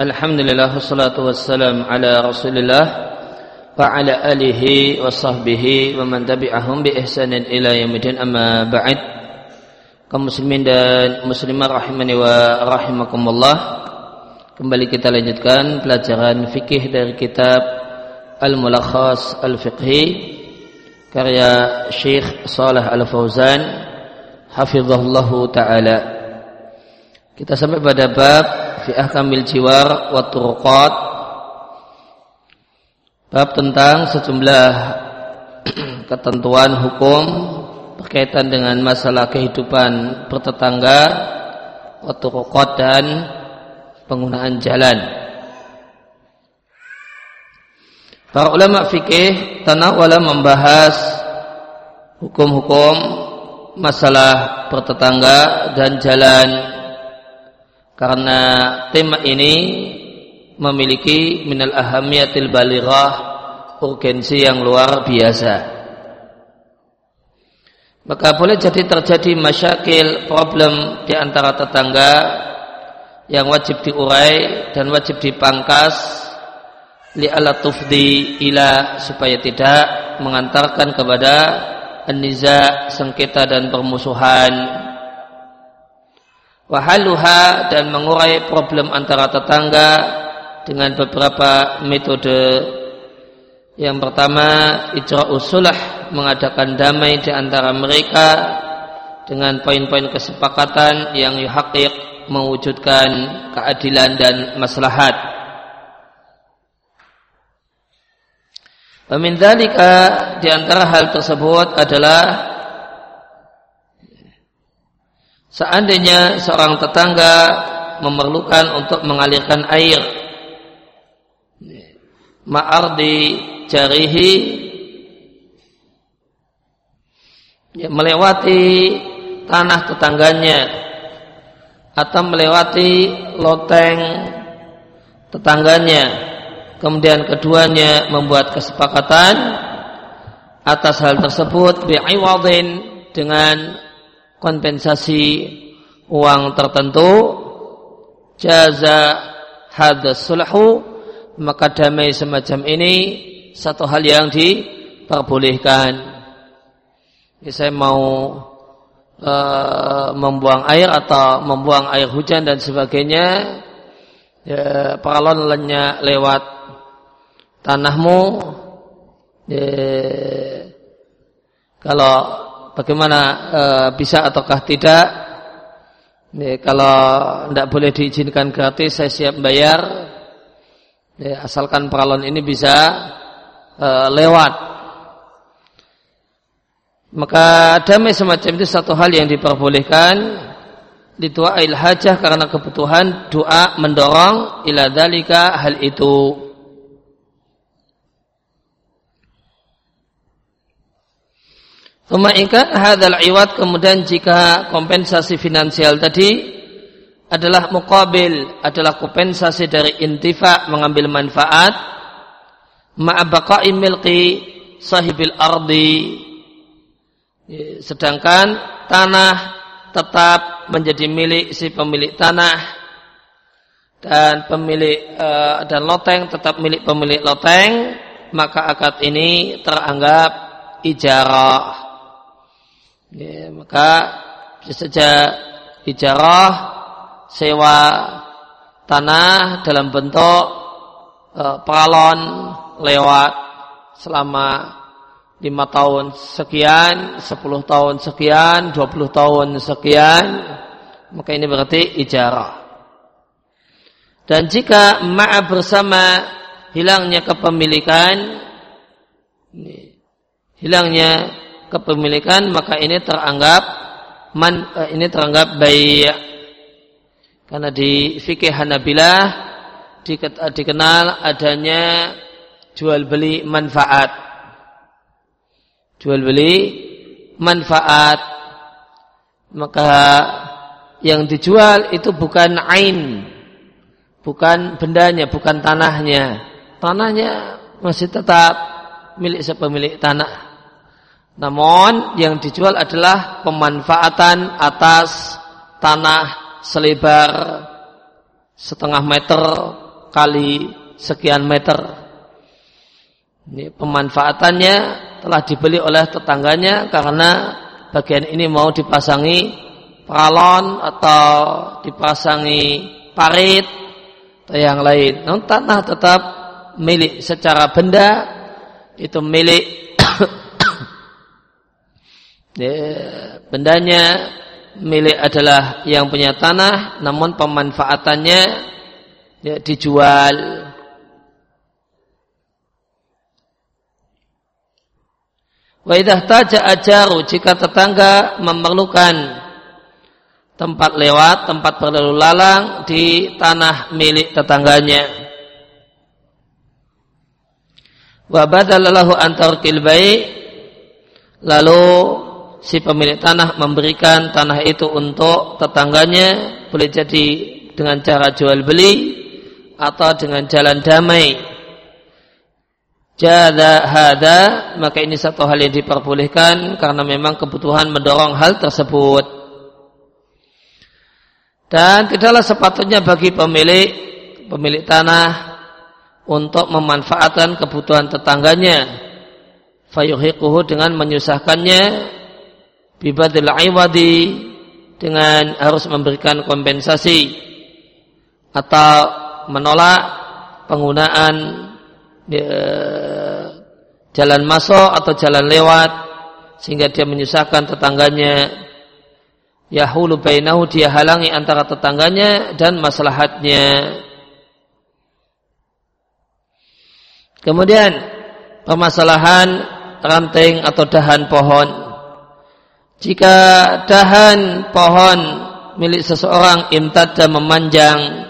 Alhamdulillah wassalatu wassalam ala Rasulillah wa ala alihi wa sahbihi wa man tabi'ahum bi ihsanin ila yaumil amma ba'd. Kaum muslimin dan muslimah rahimani wa rahimakumullah. Kembali kita lanjutkan pelajaran fikih dari kitab Al-Mulakhas Al-Fiqhi karya Syekh Saleh Al-Fauzan hafizahullahu taala. Kita sampai pada bab fi ahkamil jiwar wa turuqat. Bab tentang sejumlah ketentuan hukum berkaitan dengan masalah kehidupan bertetangga wa turuqat dan penggunaan jalan. Para ulama fikih tanawala membahas hukum-hukum masalah bertetangga dan jalan karena tema ini memiliki minal ahamiyatil balighah urgensi yang luar biasa. Maka boleh jadi terjadi masyakil problem di antara tetangga yang wajib diurai dan wajib dipangkas li ala tufdi ila supaya tidak mengantarkan kepada aniza sengketa dan permusuhan wahaluha dan mengurai problem antara tetangga dengan beberapa metode yang pertama ijra usulah mengadakan damai di antara mereka dengan poin-poin kesepakatan yang yuhaqiq mewujudkan keadilan dan maslahat. Pemindalika di antara hal tersebut adalah Seandainya seorang tetangga memerlukan untuk mengalirkan air ma'ardi jarihi ya, melewati tanah tetangganya atau melewati loteng tetangganya kemudian keduanya membuat kesepakatan atas hal tersebut bi'iwadin dengan kompensasi uang tertentu jaza hadas sulhu maka damai semacam ini satu hal yang diperbolehkan. Saya mau uh, membuang air atau membuang air hujan dan sebagainya. Ya, paralonnya lewat tanahmu. Ya, kalau bagaimana e, bisa ataukah tidak? Ya, kalau tidak boleh diizinkan gratis saya siap bayar. Ya, asalkan peralon ini bisa e, lewat. Maka damai semacam itu satu hal yang diperbolehkan. Ail hajah karena kebutuhan doa mendorong ila dalika hal itu Tumaikan hadal iwat kemudian jika kompensasi finansial tadi adalah mukabil adalah kompensasi dari intifa mengambil manfaat. Ma'abaqa'i milki sahibil ardi. Sedangkan tanah tetap menjadi milik si pemilik tanah. Dan pemilik uh, dan loteng tetap milik pemilik loteng. Maka akad ini teranggap ijarah Ya, maka saja ijarah sewa tanah dalam bentuk e, peralon lewat selama lima tahun sekian, sepuluh tahun sekian, dua puluh tahun sekian, maka ini berarti ijarah. Dan jika ma'a bersama hilangnya kepemilikan, hilangnya kepemilikan maka ini teranggap man eh, ini teranggap baik karena di fikih Hanabilah dikenal adanya jual beli manfaat. Jual beli manfaat. Maka yang dijual itu bukan ain bukan bendanya bukan tanahnya. Tanahnya masih tetap milik sepemilik tanah namun yang dijual adalah pemanfaatan atas tanah selebar setengah meter kali sekian meter. Ini pemanfaatannya telah dibeli oleh tetangganya karena bagian ini mau dipasangi paralon atau dipasangi parit atau yang lain. Namun tanah tetap milik secara benda itu milik ya, bendanya milik adalah yang punya tanah namun pemanfaatannya ya, dijual Wa taja ajaru jika tetangga memerlukan tempat lewat, tempat berlalu lalang di tanah milik tetangganya. Wa badalallahu antar kilbai lalu si pemilik tanah memberikan tanah itu untuk tetangganya boleh jadi dengan cara jual beli atau dengan jalan damai. Jada hada maka ini satu hal yang diperbolehkan karena memang kebutuhan mendorong hal tersebut. Dan tidaklah sepatutnya bagi pemilik pemilik tanah untuk memanfaatkan kebutuhan tetangganya. Fayuhiquhu dengan menyusahkannya bibadil iwadi dengan harus memberikan kompensasi atau menolak penggunaan ya, jalan masuk atau jalan lewat sehingga dia menyusahkan tetangganya. Yahulu bainahu dia halangi antara tetangganya dan maslahatnya. Kemudian permasalahan ranting atau dahan pohon jika dahan pohon milik seseorang imtada memanjang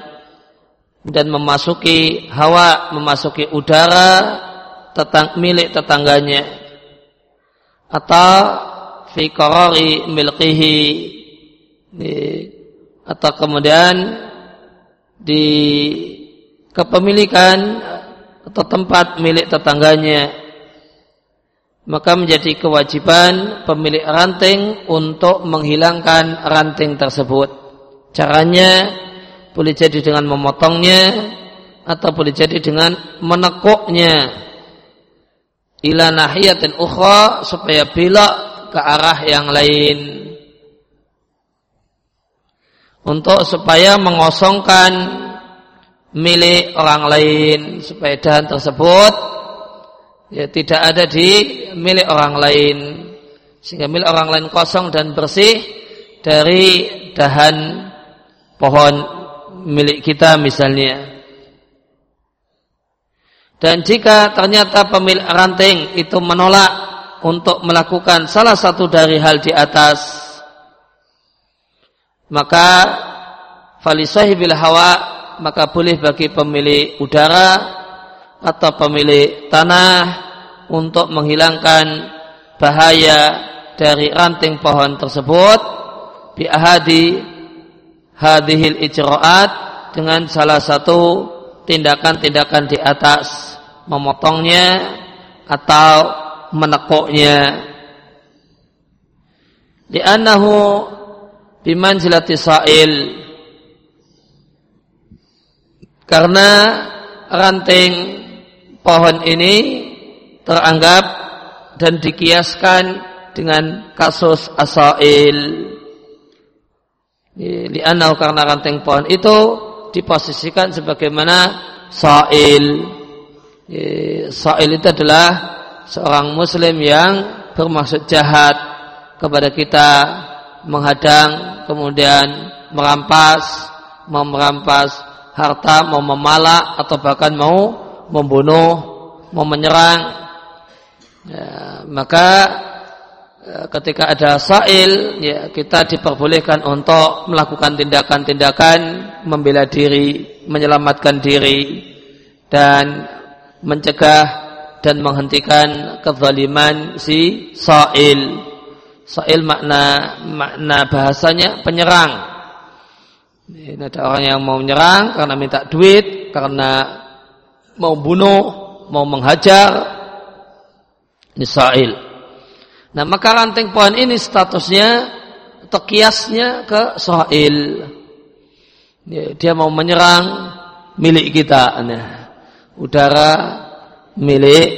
dan memasuki hawa, memasuki udara tetang, milik tetangganya atau fi qarari milkihi atau kemudian di kepemilikan atau tempat milik tetangganya maka menjadi kewajiban pemilik ranting untuk menghilangkan ranting tersebut. Caranya boleh jadi dengan memotongnya atau boleh jadi dengan menekuknya. Ila nahiyatin ukhra supaya belok ke arah yang lain. Untuk supaya mengosongkan milik orang lain. Supaya dahan tersebut ya tidak ada di milik orang lain sehingga milik orang lain kosong dan bersih dari dahan pohon milik kita misalnya. Dan jika ternyata pemilik ranting itu menolak untuk melakukan salah satu dari hal di atas, maka falisahibil hawa maka boleh bagi pemilik udara atau pemilik tanah untuk menghilangkan bahaya dari ranting pohon tersebut bi ahadi hadhil ijra'at dengan salah satu tindakan-tindakan di atas memotongnya atau menekuknya. Li'annahu bimanzilati sa'il. Karena ranting pohon ini teranggap dan dikiaskan dengan kasus asail. Li'annahu karena ranting pohon itu diposisikan sebagaimana sa'il. Sa'il itu adalah seorang muslim yang bermaksud jahat kepada kita menghadang kemudian merampas mau merampas harta mau memalak atau bahkan mau membunuh mau menyerang ya, maka Eh, ketika ada sa'il ya kita diperbolehkan untuk melakukan tindakan-tindakan membela diri, menyelamatkan diri dan mencegah dan menghentikan kezaliman si sa'il. Sa'il makna makna bahasanya penyerang. Ini ada orang yang mau menyerang karena minta duit, karena mau bunuh, mau menghajar. Sa'il. Nah maka ranting pohon ini statusnya atau kiasnya ke soil. Dia mau menyerang milik kita. Nah, udara milik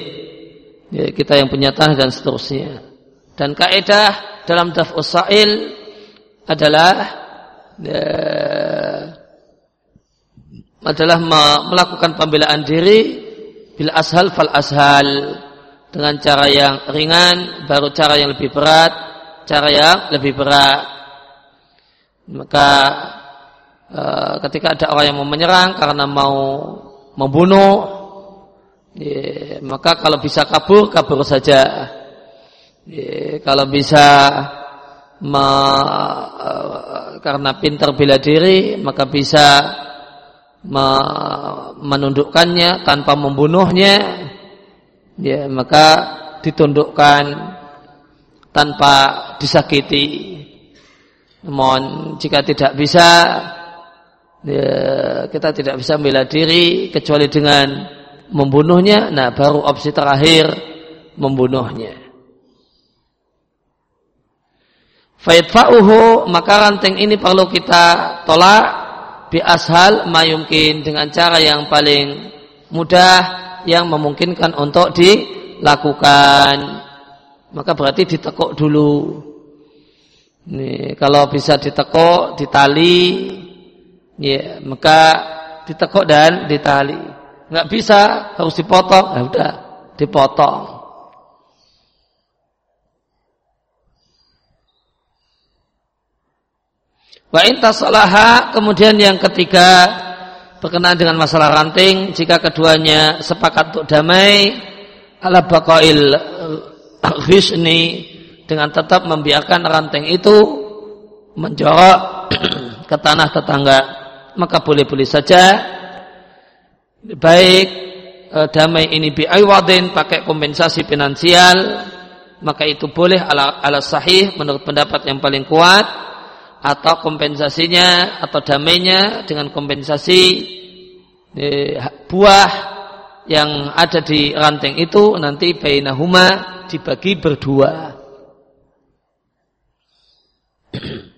ya, kita yang punya tanah dan seterusnya. Dan kaidah dalam daf usail adalah ya, adalah melakukan pembelaan diri bil ashal fal ashal. Dengan cara yang ringan baru cara yang lebih berat cara yang lebih berat. Maka e, ketika ada orang yang mau menyerang karena mau membunuh ya, maka kalau bisa kabur kabur saja. Ya, kalau bisa me, e, karena pintar bela diri maka bisa menundukkannya tanpa membunuhnya ya maka ditundukkan tanpa disakiti. Namun jika tidak bisa ya, kita tidak bisa membela diri kecuali dengan membunuhnya. Nah baru opsi terakhir membunuhnya. Faidfa'uhu maka ranting ini perlu kita tolak bi ashal mayumkin dengan cara yang paling mudah yang memungkinkan untuk dilakukan. Maka berarti ditekuk dulu. Nih, kalau bisa ditekuk, ditali, ya, maka ditekuk dan ditali. Enggak bisa, harus dipotong. Ya udah, dipotong. Wa intasalaha kemudian yang ketiga berkenaan dengan masalah ranting jika keduanya sepakat untuk damai ala baqail ghisni dengan tetap membiarkan ranting itu menjorok ke tanah tetangga maka boleh-boleh saja. Baik e, damai ini bi aywadin pakai kompensasi finansial maka itu boleh ala, ala sahih menurut pendapat yang paling kuat atau kompensasinya atau damainya dengan kompensasi eh, buah yang ada di ranting itu nanti bainahuma dibagi berdua.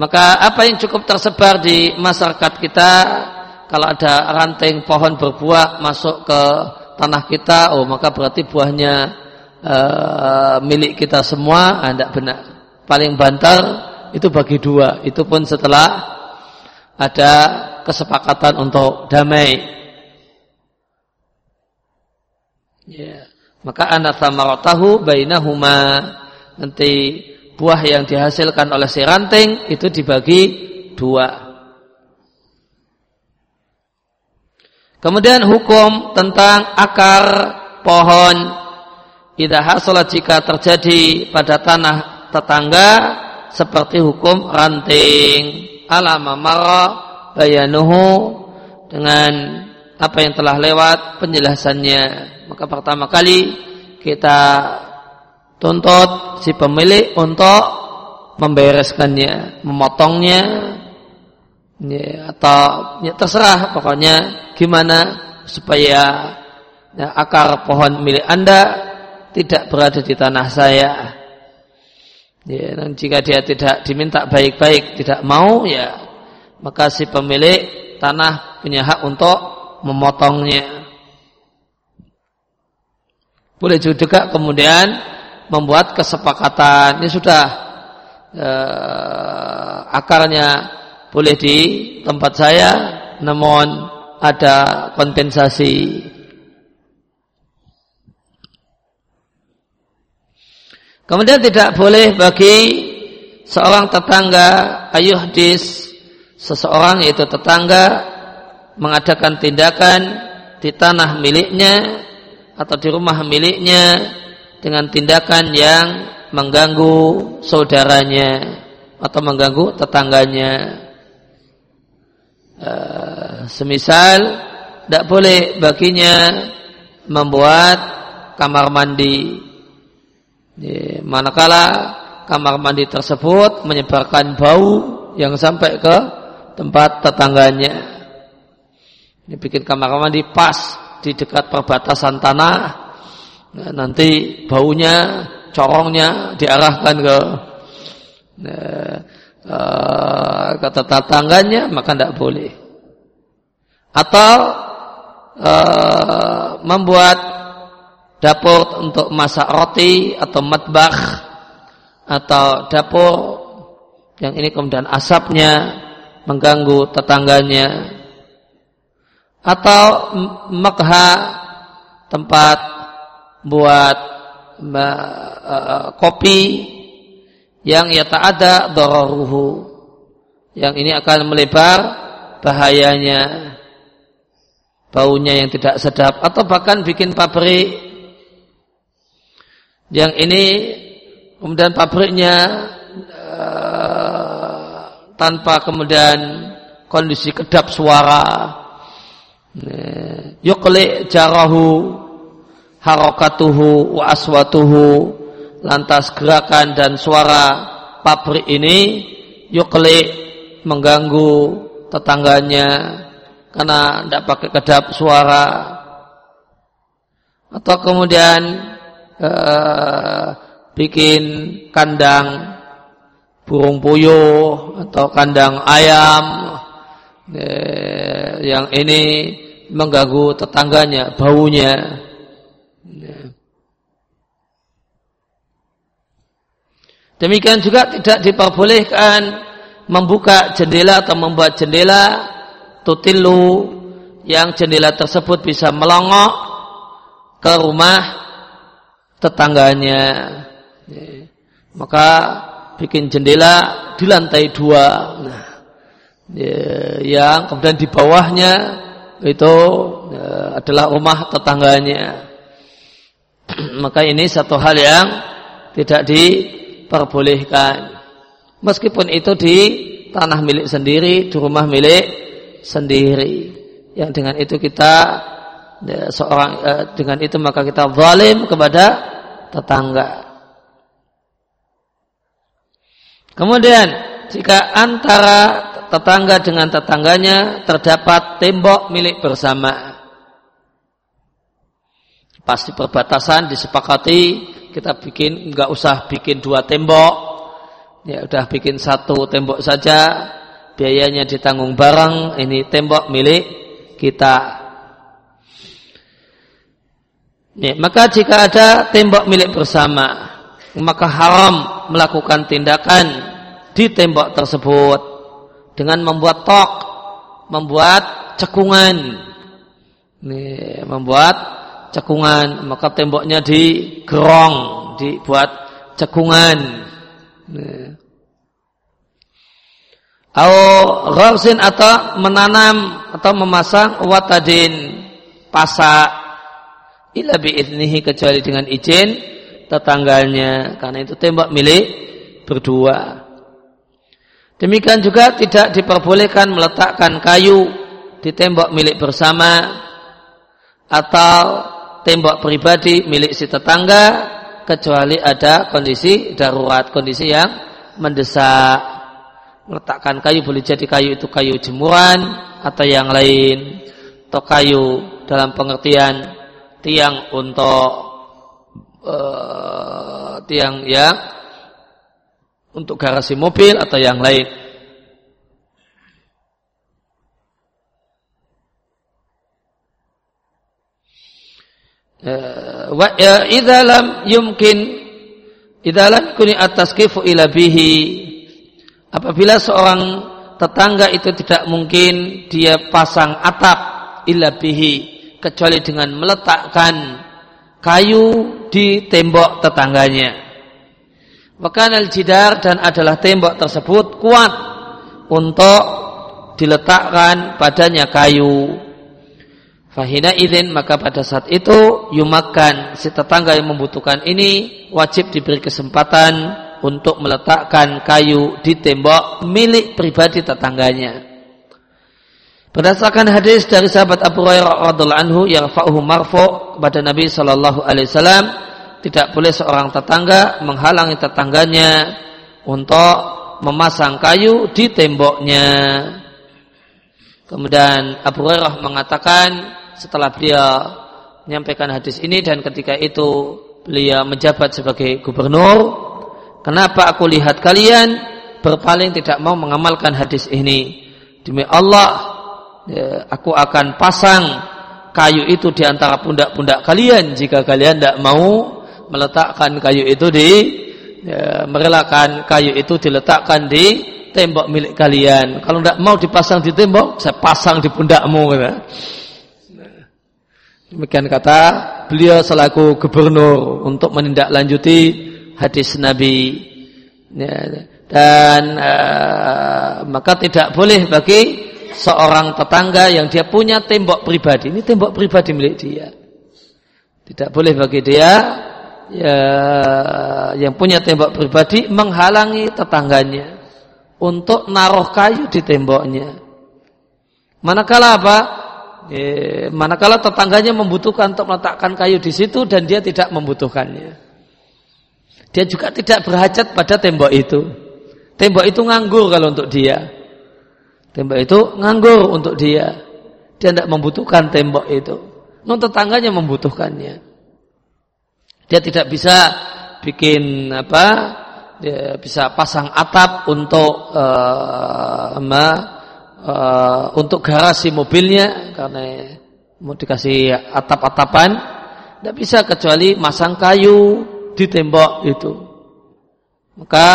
Maka apa yang cukup tersebar di masyarakat kita kalau ada ranting pohon berbuah masuk ke tanah kita, oh maka berarti buahnya uh, milik kita semua, anda ah, benar. Paling banter itu bagi dua. Itu pun setelah ada kesepakatan untuk damai. Ya. Maka anak samaratahu bainahuma nanti buah yang dihasilkan oleh si ranting itu dibagi dua. Kemudian hukum tentang akar pohon tidak hasolat jika terjadi pada tanah tetangga seperti hukum ranting. Alama mara bayanuhu dengan apa yang telah lewat penjelasannya. Maka pertama kali kita tuntut si pemilik untuk membereskannya memotongnya ya, atau ya, terserah pokoknya gimana supaya ya, akar pohon milik anda tidak berada di tanah saya Ya, dan jika dia tidak diminta baik-baik, tidak mau, ya maka si pemilik tanah punya hak untuk memotongnya. Boleh juga kemudian membuat kesepakatan. Ini sudah eh, akarnya boleh di tempat saya, namun ada kompensasi Kemudian tidak boleh bagi seorang tetangga ayuhdis seseorang yaitu tetangga mengadakan tindakan di tanah miliknya atau di rumah miliknya dengan tindakan yang mengganggu saudaranya atau mengganggu tetangganya. Uh, semisal tidak boleh baginya membuat kamar mandi manakala kamar mandi tersebut menyebarkan bau yang sampai ke tempat tetangganya. Ini bikin kamar mandi pas di dekat perbatasan tanah. Nah, nanti baunya, corongnya diarahkan ke nah, ke tetangganya maka tidak boleh. atau e, membuat dapur untuk masak roti atau matbah atau dapur yang ini kemudian asapnya mengganggu tetangganya atau makha tempat buat uh, kopi yang ya tak ada dororuhu yang ini akan melebar bahayanya baunya yang tidak sedap atau bahkan bikin pabrik yang ini kemudian pabriknya uh, tanpa kemudian kondisi kedap suara. Yukli jarahu harakatuhu wa aswatuhu lantas gerakan dan suara pabrik ini yukli mengganggu tetangganya karena tidak pakai kedap suara. Atau kemudian uh, bikin kandang burung puyuh atau kandang ayam Eh, yang ini mengganggu tetangganya, baunya. Demikian juga tidak diperbolehkan membuka jendela atau membuat jendela tutilu yang jendela tersebut bisa melongok ke rumah tetangganya. Maka bikin jendela di lantai dua. Nah, ya, yang kemudian di bawahnya itu ya, adalah rumah tetangganya. Maka ini satu hal yang tidak diperbolehkan. Meskipun itu di tanah milik sendiri, di rumah milik sendiri. Yang dengan itu kita ya, seorang eh, dengan itu maka kita zalim kepada tetangga. Kemudian jika antara tetangga dengan tetangganya terdapat tembok milik bersama. Pasti perbatasan disepakati kita bikin nggak usah bikin dua tembok, ya udah bikin satu tembok saja, biayanya ditanggung bareng. Ini tembok milik kita. Ya, maka jika ada tembok milik bersama, maka haram melakukan tindakan di tembok tersebut dengan membuat tok, membuat cekungan. Nih, membuat cekungan, maka temboknya digerong, dibuat cekungan. Nih. Au atau menanam atau memasang watadin pasak ila biiznihi kecuali dengan izin tetangganya karena itu tembok milik berdua. Demikian juga tidak diperbolehkan meletakkan kayu di tembok milik bersama atau tembok pribadi milik si tetangga kecuali ada kondisi darurat, kondisi yang mendesak. Meletakkan kayu boleh jadi kayu itu kayu jemuran atau yang lain atau kayu dalam pengertian tiang untuk uh, tiang yang untuk garasi mobil atau yang lain. Eh, wa ya, idza lam yumkin idza lam kuni atas kifu ila bihi apabila seorang tetangga itu tidak mungkin dia pasang atap ila bihi kecuali dengan meletakkan kayu di tembok tetangganya maka al-jidar dan adalah tembok tersebut kuat untuk diletakkan padanya kayu. Fahina izin maka pada saat itu yumakan si tetangga yang membutuhkan ini wajib diberi kesempatan untuk meletakkan kayu di tembok milik pribadi tetangganya. Berdasarkan hadis dari sahabat Abu Hurairah radhiallahu anhu yang fa'uhu marfu kepada Nabi sallallahu alaihi wasallam tidak boleh seorang tetangga menghalangi tetangganya untuk memasang kayu di temboknya. Kemudian Abu Hurairah mengatakan setelah beliau menyampaikan hadis ini dan ketika itu beliau menjabat sebagai gubernur, kenapa aku lihat kalian berpaling tidak mau mengamalkan hadis ini? Demi Allah, ya, aku akan pasang kayu itu di antara pundak-pundak kalian jika kalian tidak mau meletakkan kayu itu di ya, merelakan kayu itu diletakkan di tembok milik kalian. Kalau tidak mau dipasang di tembok, saya pasang di pundakmu. Gitu. Demikian kata beliau selaku gubernur untuk menindaklanjuti hadis Nabi. Ya, dan uh, maka tidak boleh bagi seorang tetangga yang dia punya tembok pribadi. Ini tembok pribadi milik dia. Tidak boleh bagi dia ya, yang punya tembok pribadi menghalangi tetangganya untuk naruh kayu di temboknya. Manakala apa? Eh, manakala tetangganya membutuhkan untuk meletakkan kayu di situ dan dia tidak membutuhkannya. Dia juga tidak berhajat pada tembok itu. Tembok itu nganggur kalau untuk dia. Tembok itu nganggur untuk dia. Dia tidak membutuhkan tembok itu. Non tetangganya membutuhkannya. Dia tidak bisa bikin apa? Dia bisa pasang atap untuk uh, uh, untuk garasi mobilnya karena mau dikasih atap-atapan tidak bisa kecuali masang kayu di tembok itu maka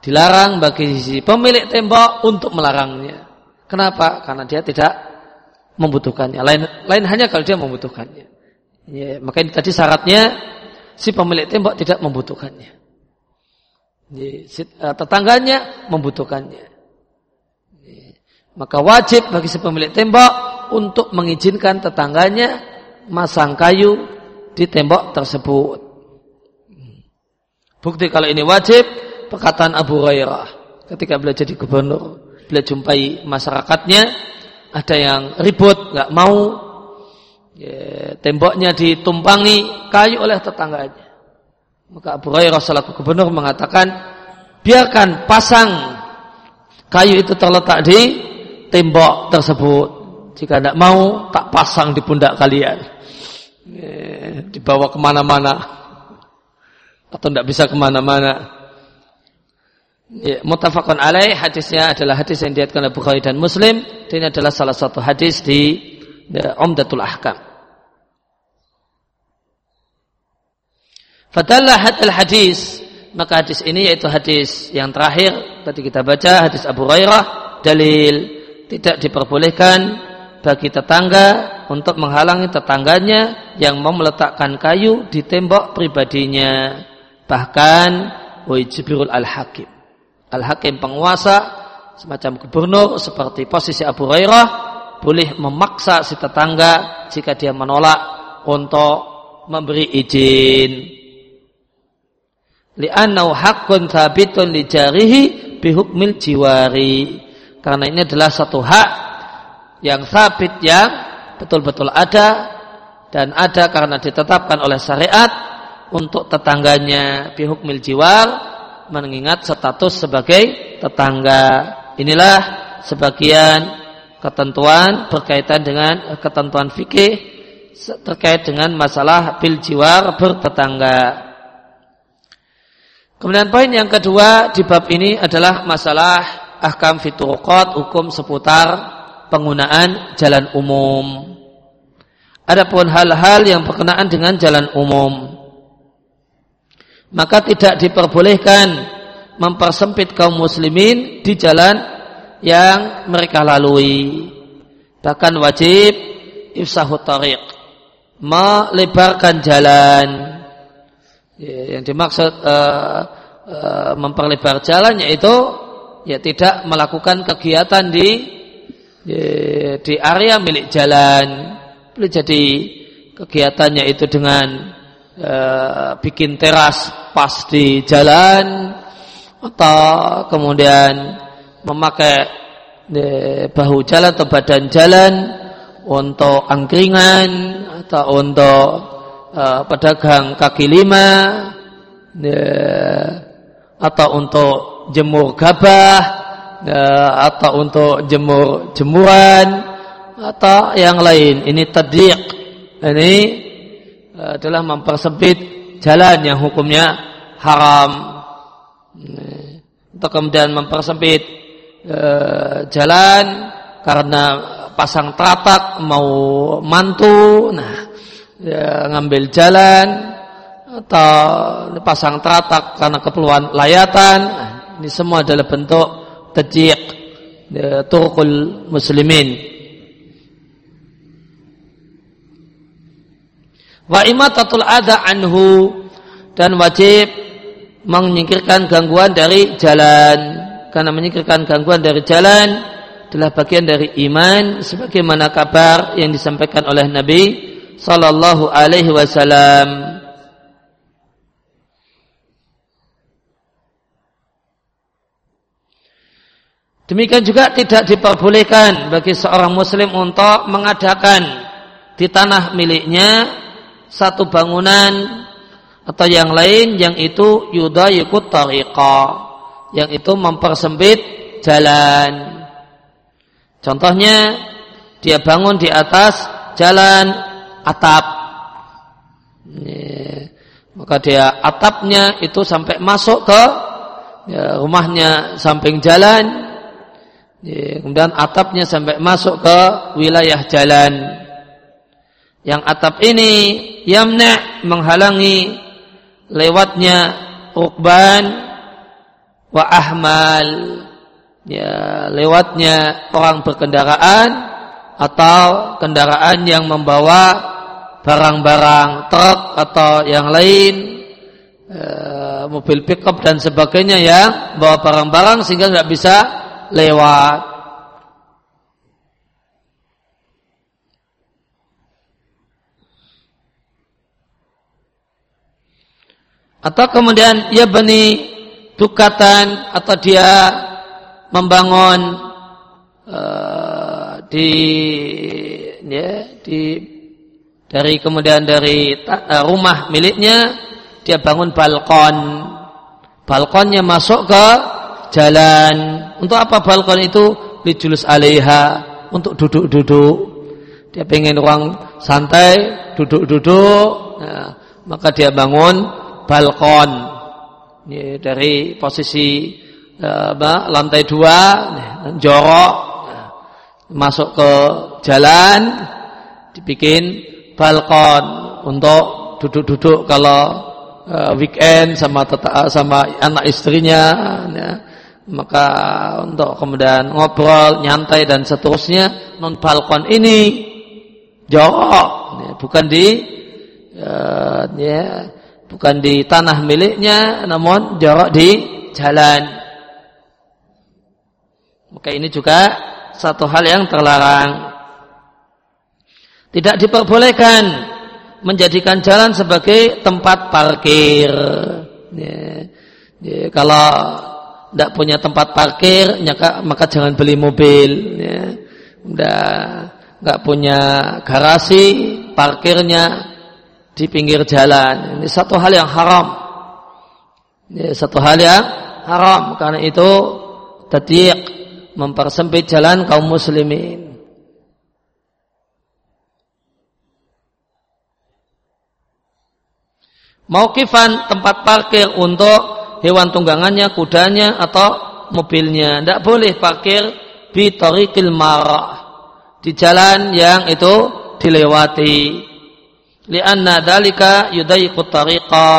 dilarang bagi si pemilik tembok untuk melarangnya. Kenapa? Karena dia tidak membutuhkannya. Lain lain hanya kalau dia membutuhkannya. Ya, maka ini tadi syaratnya si pemilik tembok tidak membutuhkannya. Ya, si, uh, tetangganya membutuhkannya. Maka wajib bagi si pemilik tembok untuk mengizinkan tetangganya masang kayu di tembok tersebut. Bukti kalau ini wajib, perkataan Abu Hurairah ketika beliau jadi gubernur, beliau jumpai masyarakatnya ada yang ribut, nggak mau ya, temboknya ditumpangi kayu oleh tetangganya. Maka Abu Hurairah selaku gubernur mengatakan, biarkan pasang kayu itu terletak di tembok tersebut. Jika tidak mau, tak pasang di pundak kalian. Eh, dibawa ke mana-mana. Atau tidak bisa ke mana-mana. Ya, mutafakun alaih hadisnya adalah hadis yang diatkan oleh Bukhari dan Muslim. Ini adalah salah satu hadis di ya, Umdatul Ahkam. Fadallah hadal hadis maka hadis ini yaitu hadis yang terakhir tadi kita baca hadis Abu Hurairah dalil tidak diperbolehkan bagi tetangga untuk menghalangi tetangganya yang mau meletakkan kayu di tembok pribadinya. Bahkan Wajibirul Al-Hakim. Al-Hakim penguasa semacam gubernur seperti posisi Abu Hurairah boleh memaksa si tetangga jika dia menolak untuk memberi izin. Li'annau haqqun thabitun li jarihi bihukmil jiwari karena ini adalah satu hak yang sabit yang betul-betul ada dan ada karena ditetapkan oleh syariat untuk tetangganya bihukmil jiwal mengingat status sebagai tetangga. Inilah sebagian ketentuan berkaitan dengan ketentuan fikih terkait dengan masalah bil jiwar bertetangga. Kemudian poin yang kedua di bab ini adalah masalah ahkam fituruqat hukum seputar penggunaan jalan umum. Adapun hal-hal yang berkenaan dengan jalan umum maka tidak diperbolehkan mempersempit kaum muslimin di jalan yang mereka lalui. Bahkan wajib ifsahu tariq melebarkan jalan. Ya, yang dimaksud uh, uh, memperlebar jalan yaitu ya tidak melakukan kegiatan di ya, di area milik jalan. Jadi kegiatannya itu dengan uh, bikin teras pas di jalan atau kemudian memakai bahu jalan atau badan jalan untuk angkringan atau untuk uh, pedagang kaki lima atau untuk jemur gabah atau untuk jemur jemuran atau yang lain. Ini tadiq ini adalah mempersempit jalan yang hukumnya haram. Atau kemudian mempersempit uh, jalan karena pasang teratak mau mantu nah ya, ngambil jalan atau pasang teratak karena keperluan layatan nah, ini semua adalah bentuk tajik ya, turkul muslimin wa imatatul ada anhu. Dan wajib menyingkirkan gangguan dari jalan. Karena menyingkirkan gangguan dari jalan adalah bagian dari iman sebagaimana kabar yang disampaikan oleh Nabi sallallahu alaihi wasallam. Demikian juga tidak diperbolehkan bagi seorang muslim untuk mengadakan di tanah miliknya satu bangunan atau yang lain yang itu yudayikut tariqah yang itu mempersempit jalan. Contohnya dia bangun di atas jalan atap. Maka dia atapnya itu sampai masuk ke ya, rumahnya samping jalan. Ya, kemudian atapnya sampai masuk ke wilayah jalan. Yang atap ini yamna menghalangi lewatnya rukban wa ahmal. Ya lewatnya orang berkendaraan atau kendaraan yang membawa barang-barang truk atau yang lain e, mobil pickup dan sebagainya yang bawa barang-barang sehingga tidak bisa lewat atau kemudian ia bani dukatan atau dia membangun uh, di ya, di dari kemudian dari uh, rumah miliknya dia bangun balkon. Balkonnya masuk ke jalan. Untuk apa balkon itu? Dijulus alaiha untuk duduk-duduk. Dia pengen ruang santai duduk-duduk. Nah, maka dia bangun balkon. Ya, dari posisi uh, lantai dua jorok. Masuk ke jalan dibikin balkon untuk duduk-duduk kalau uh, weekend sama teta, sama anak istrinya ya. maka untuk kemudian ngobrol nyantai dan seterusnya non balkon ini jorok ya, bukan di ya bukan di tanah miliknya namun jorok di jalan. Maka ini juga satu hal yang terlarang. Tidak diperbolehkan menjadikan jalan sebagai tempat parkir. Ya, ya, kalau tidak punya tempat parkir maka, maka jangan beli mobil ya. punya garasi parkirnya di pinggir jalan. Ini satu hal yang haram. Ini satu hal yang haram karena itu tadiq mempersempit jalan kaum muslimin. Maukifan tempat parkir untuk hewan tunggangannya, kudanya atau mobilnya. Tidak boleh parkir di tariqil marah. Di jalan yang itu dilewati lianna dalika yudayiqut tariqa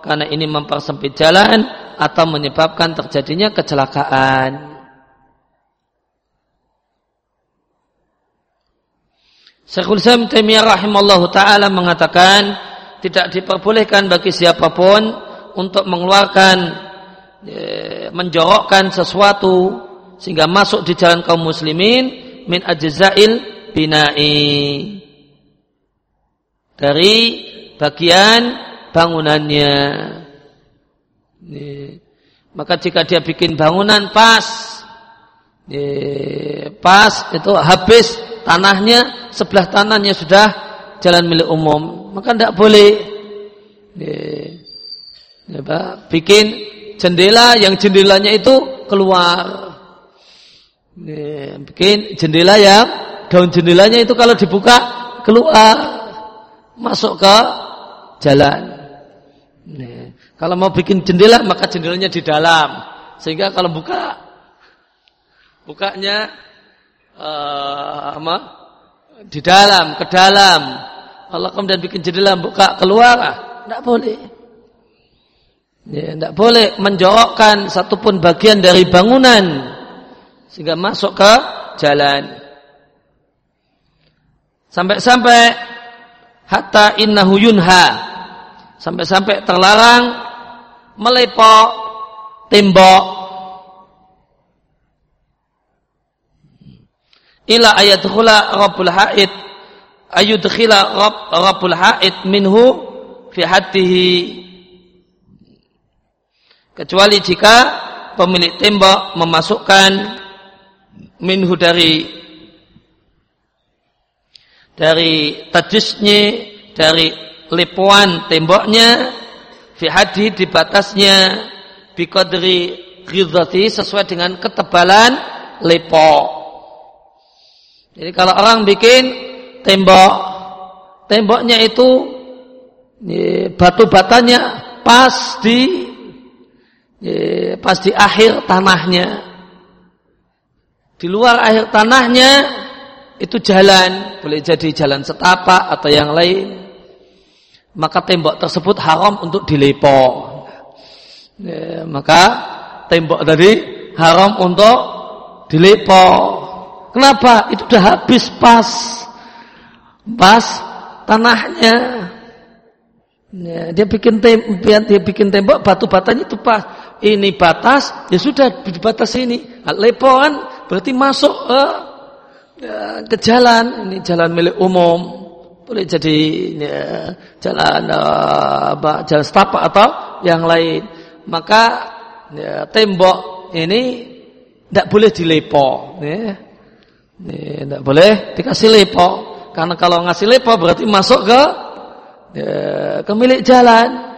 karena ini mempersempit jalan atau menyebabkan terjadinya kecelakaan. Syekhul Islam Taimiyah rahimallahu taala mengatakan tidak diperbolehkan bagi siapa pun untuk mengeluarkan e, menjorokkan sesuatu sehingga masuk di jalan kaum muslimin min ajzail binai dari bagian bangunannya. Maka jika dia bikin bangunan pas, pas itu habis tanahnya sebelah tanahnya sudah jalan milik umum, maka tidak boleh bikin jendela yang jendelanya itu keluar. Bikin jendela yang daun jendelanya itu kalau dibuka keluar masuk ke jalan. Nih. Kalau mau bikin jendela maka jendelanya di dalam. Sehingga kalau buka bukanya uh, apa? di dalam, ke dalam. Allah kemudian bikin jendela buka keluar, tidak boleh. Ya, boleh menjorokkan satupun bagian dari bangunan sehingga masuk ke jalan. Sampai-sampai hatta innahu yunha. Sampai-sampai terlarang melepok tembok. Ila ayadkhula rabbul haid. Ayudkhila rabb rabbul haid minhu fi haddihi. Kecuali jika pemilik tembok memasukkan minhu dari dari tajisnya dari lepuan temboknya fi haddi di batasnya biqadri sesuai dengan ketebalan lepo jadi kalau orang bikin tembok, temboknya itu batu batanya pas di pas di akhir tanahnya. Di luar akhir tanahnya itu jalan, boleh jadi jalan setapak atau yang lain. Maka tembok tersebut haram untuk dilepo. Ya, maka tembok tadi haram untuk dilepo. Kenapa? Itu sudah habis pas. Pas tanahnya. Ya, dia bikin tembok, dia bikin tembok batu batanya itu pas. Ini batas, ya sudah di batas ini. Nah, lepoan berarti masuk eh, ya, ke jalan. Ini jalan milik umum. Boleh jadi ya, jalan uh, jalan setapak atau yang lain. Maka ya, tembok ini tidak boleh dilepo. Ya. Tidak boleh dikasih lepo. Karena kalau ngasih lepo berarti masuk ke ya, ke milik jalan.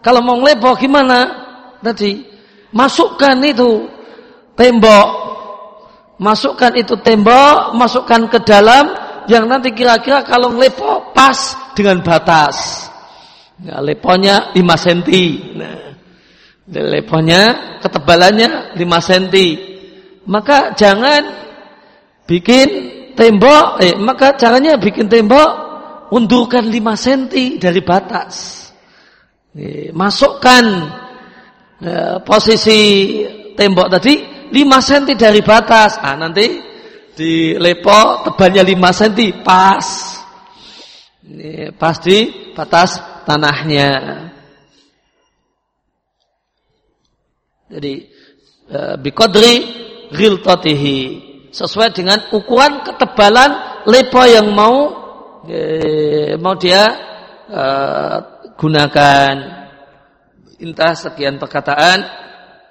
Kalau mau lepo gimana? Tadi masukkan itu tembok, masukkan itu tembok, masukkan ke dalam yang nanti kira-kira kalau lepo pas dengan batas. Ya, leponya 5 cm. Nah, leponya ketebalannya 5 cm. Maka jangan bikin tembok, eh, maka caranya bikin tembok undurkan 5 cm dari batas. Eh, masukkan eh, posisi tembok tadi 5 cm dari batas. Ah nanti di lepo tebalnya 5 cm pas. Ini pas di batas tanahnya. Jadi eh, bikodri ghiltatihi sesuai dengan ukuran ketebalan lepo yang mau eh, mau dia eh, gunakan intah sekian perkataan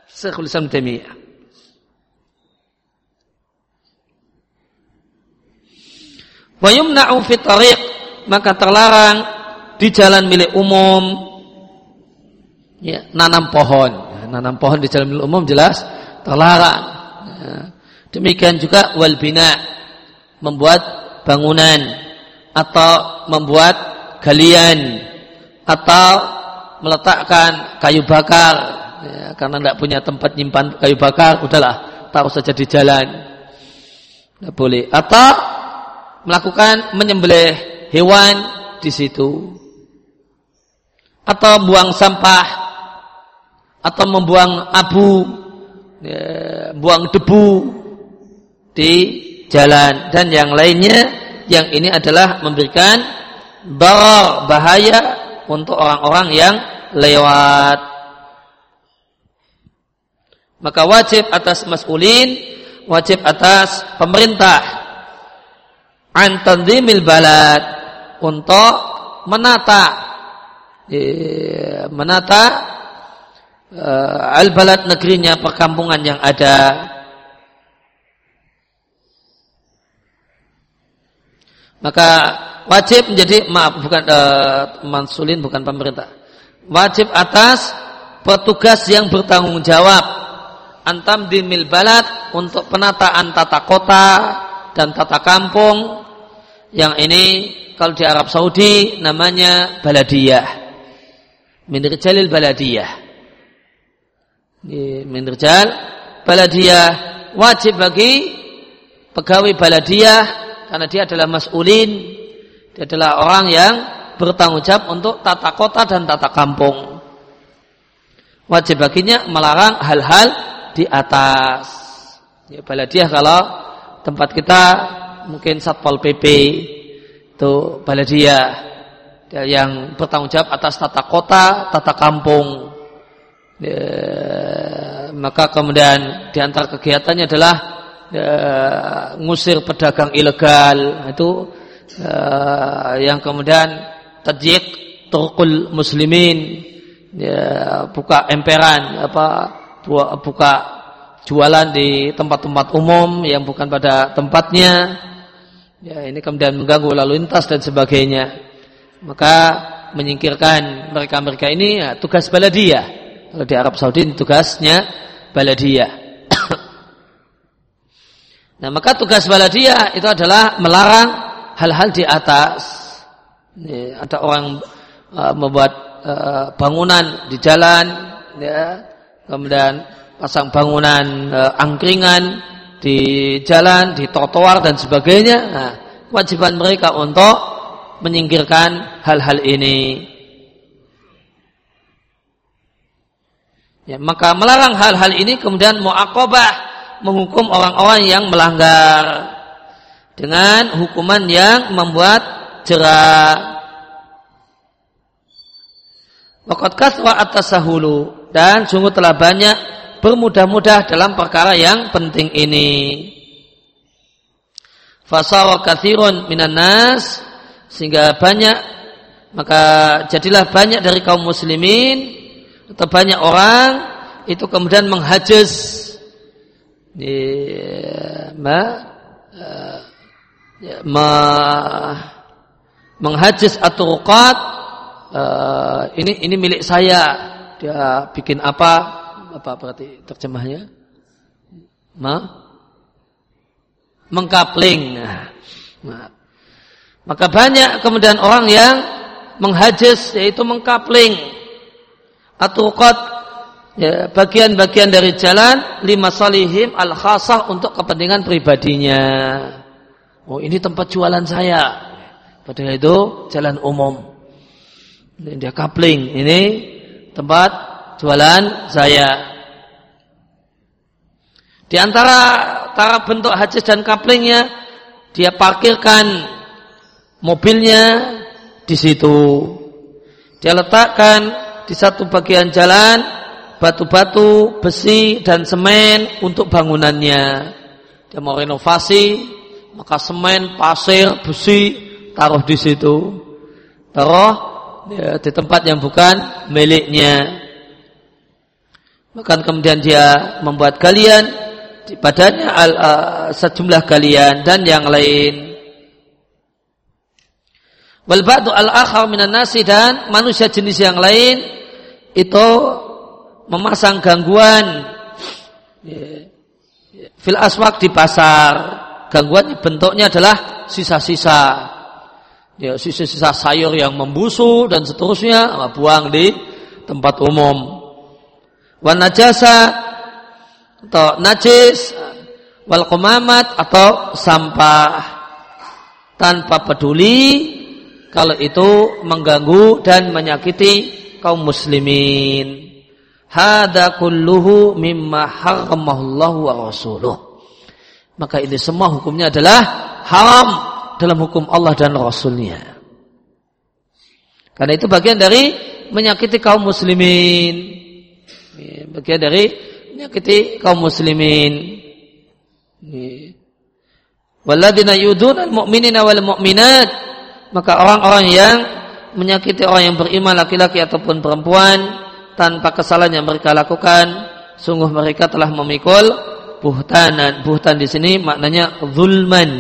Syekhul Islam Taimiyah maka terlarang di jalan milik umum. Ya, nanam pohon. Nanam pohon di jalan milik umum jelas terlarang. Ya. Demikian juga wal bina membuat bangunan atau membuat galian atau meletakkan kayu bakar. Ya, karena tidak punya tempat nyimpan kayu bakar udahlah taruh saja di jalan. Tidak boleh. Atau melakukan menyembelih hewan di situ. Atau buang sampah atau membuang abu ya, buang debu di jalan. Dan yang lainnya yang ini adalah memberikan darar bahaya untuk orang-orang yang lewat. Maka wajib atas mas'ulin wajib atas pemerintah an tanzimil balad. Untuk menata menata uh, al-balad negerinya perkampungan yang ada. Maka wajib menjadi maaf bukan uh, mansulin bukan pemerintah. Wajib atas petugas yang bertanggung jawab. Antam dimil balad untuk penataan tata kota dan tata kampung yang ini kalau di Arab Saudi namanya baladiyah. Min jalil baladiyah. Min rijal baladiyah wajib bagi pegawai baladiah karena dia adalah mas'ulin dia adalah orang yang bertanggung jawab untuk tata kota dan tata kampung wajib baginya melarang hal-hal di atas ya, baladiah kalau tempat kita mungkin satpol pp itu baladiah yang bertanggung jawab atas tata kota, tata kampung. Ya, maka kemudian di antara kegiatannya adalah ya, ngusir pedagang ilegal itu ya, yang kemudian tajik turkul muslimin ya, buka emperan apa buka jualan di tempat-tempat umum yang bukan pada tempatnya ya ini kemudian mengganggu lalu lintas dan sebagainya maka menyingkirkan mereka-mereka ini ya, tugas baladiyah. Kalau di Arab Saudi tugasnya baladiyah. nah, maka tugas baladiyah itu adalah melarang hal-hal di atas. Ini, ada orang uh, membuat uh, bangunan di jalan, ya, kemudian pasang bangunan uh, angkringan di jalan, di trotoar dan sebagainya. Nah, kewajiban mereka untuk menyingkirkan hal-hal ini. Ya, maka melarang hal-hal ini kemudian mu'akobah menghukum orang-orang yang melanggar dengan hukuman yang membuat jerah. Waqad kaswa atas sahulu dan sungguh telah banyak bermudah-mudah dalam perkara yang penting ini. Fasawa kathirun minan nas sehingga banyak maka jadilah banyak dari kaum muslimin atau banyak orang itu kemudian menghajis ma, ya, ma, menghajis atau uh, ini ini milik saya. Dia bikin apa apa berarti terjemahnya ma mengkapling nah, maka banyak kemudian orang yang menghajis yaitu mengkapling atau ya, bagian-bagian dari jalan lima salihim al khasah untuk kepentingan pribadinya. Oh ini tempat jualan saya. Padahal itu jalan umum. Ini dia kapling. Ini tempat jualan saya. Di antara antara bentuk hajis dan kaplingnya dia parkirkan mobilnya di situ. Dia letakkan di satu bagian jalan batu-batu, besi dan semen untuk bangunannya. Dia mau renovasi, maka semen, pasir, besi taruh di situ. Taruh ya, di tempat yang bukan miliknya. Maka kemudian dia membuat galian di badannya uh, sejumlah galian dan yang lain. Wal ba'du al-akhar minan nasi dan manusia jenis yang lain itu memasang gangguan fil aswak di pasar. Gangguan bentuknya adalah sisa-sisa. Ya, sisa-sisa sayur yang membusuk dan seterusnya buang di tempat umum. Wan najasa atau najis wal kumamat atau sampah tanpa peduli kalau itu mengganggu dan menyakiti kaum muslimin. Hada kulluhu mimma harramallahu wa rasuluh. Maka ini semua hukumnya adalah haram dalam hukum Allah dan Rasulnya. Karena itu bagian dari menyakiti kaum muslimin. Bagian dari menyakiti kaum muslimin. Walladina yudun al-mu'minina wal mu'minat maka orang-orang yang menyakiti orang yang beriman laki-laki ataupun perempuan tanpa kesalahan yang mereka lakukan sungguh mereka telah memikul buhtanan. Buhtan di sini maknanya zulman.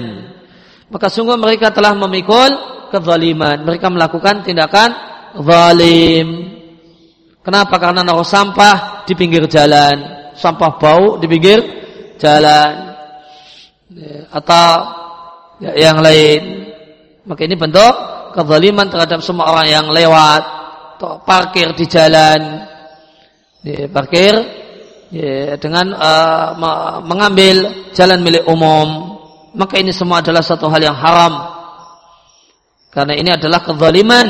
Maka sungguh mereka telah memikul kezaliman. Mereka melakukan tindakan zalim kenapa karena naruh sampah di pinggir jalan sampah bau di pinggir jalan atau yang lain maka ini bentuk kezaliman terhadap semua orang yang lewat atau parkir di jalan. Ya, parkir ya, dengan uh, mengambil jalan milik umum. maka ini semua adalah satu hal yang haram. Karena ini adalah kezaliman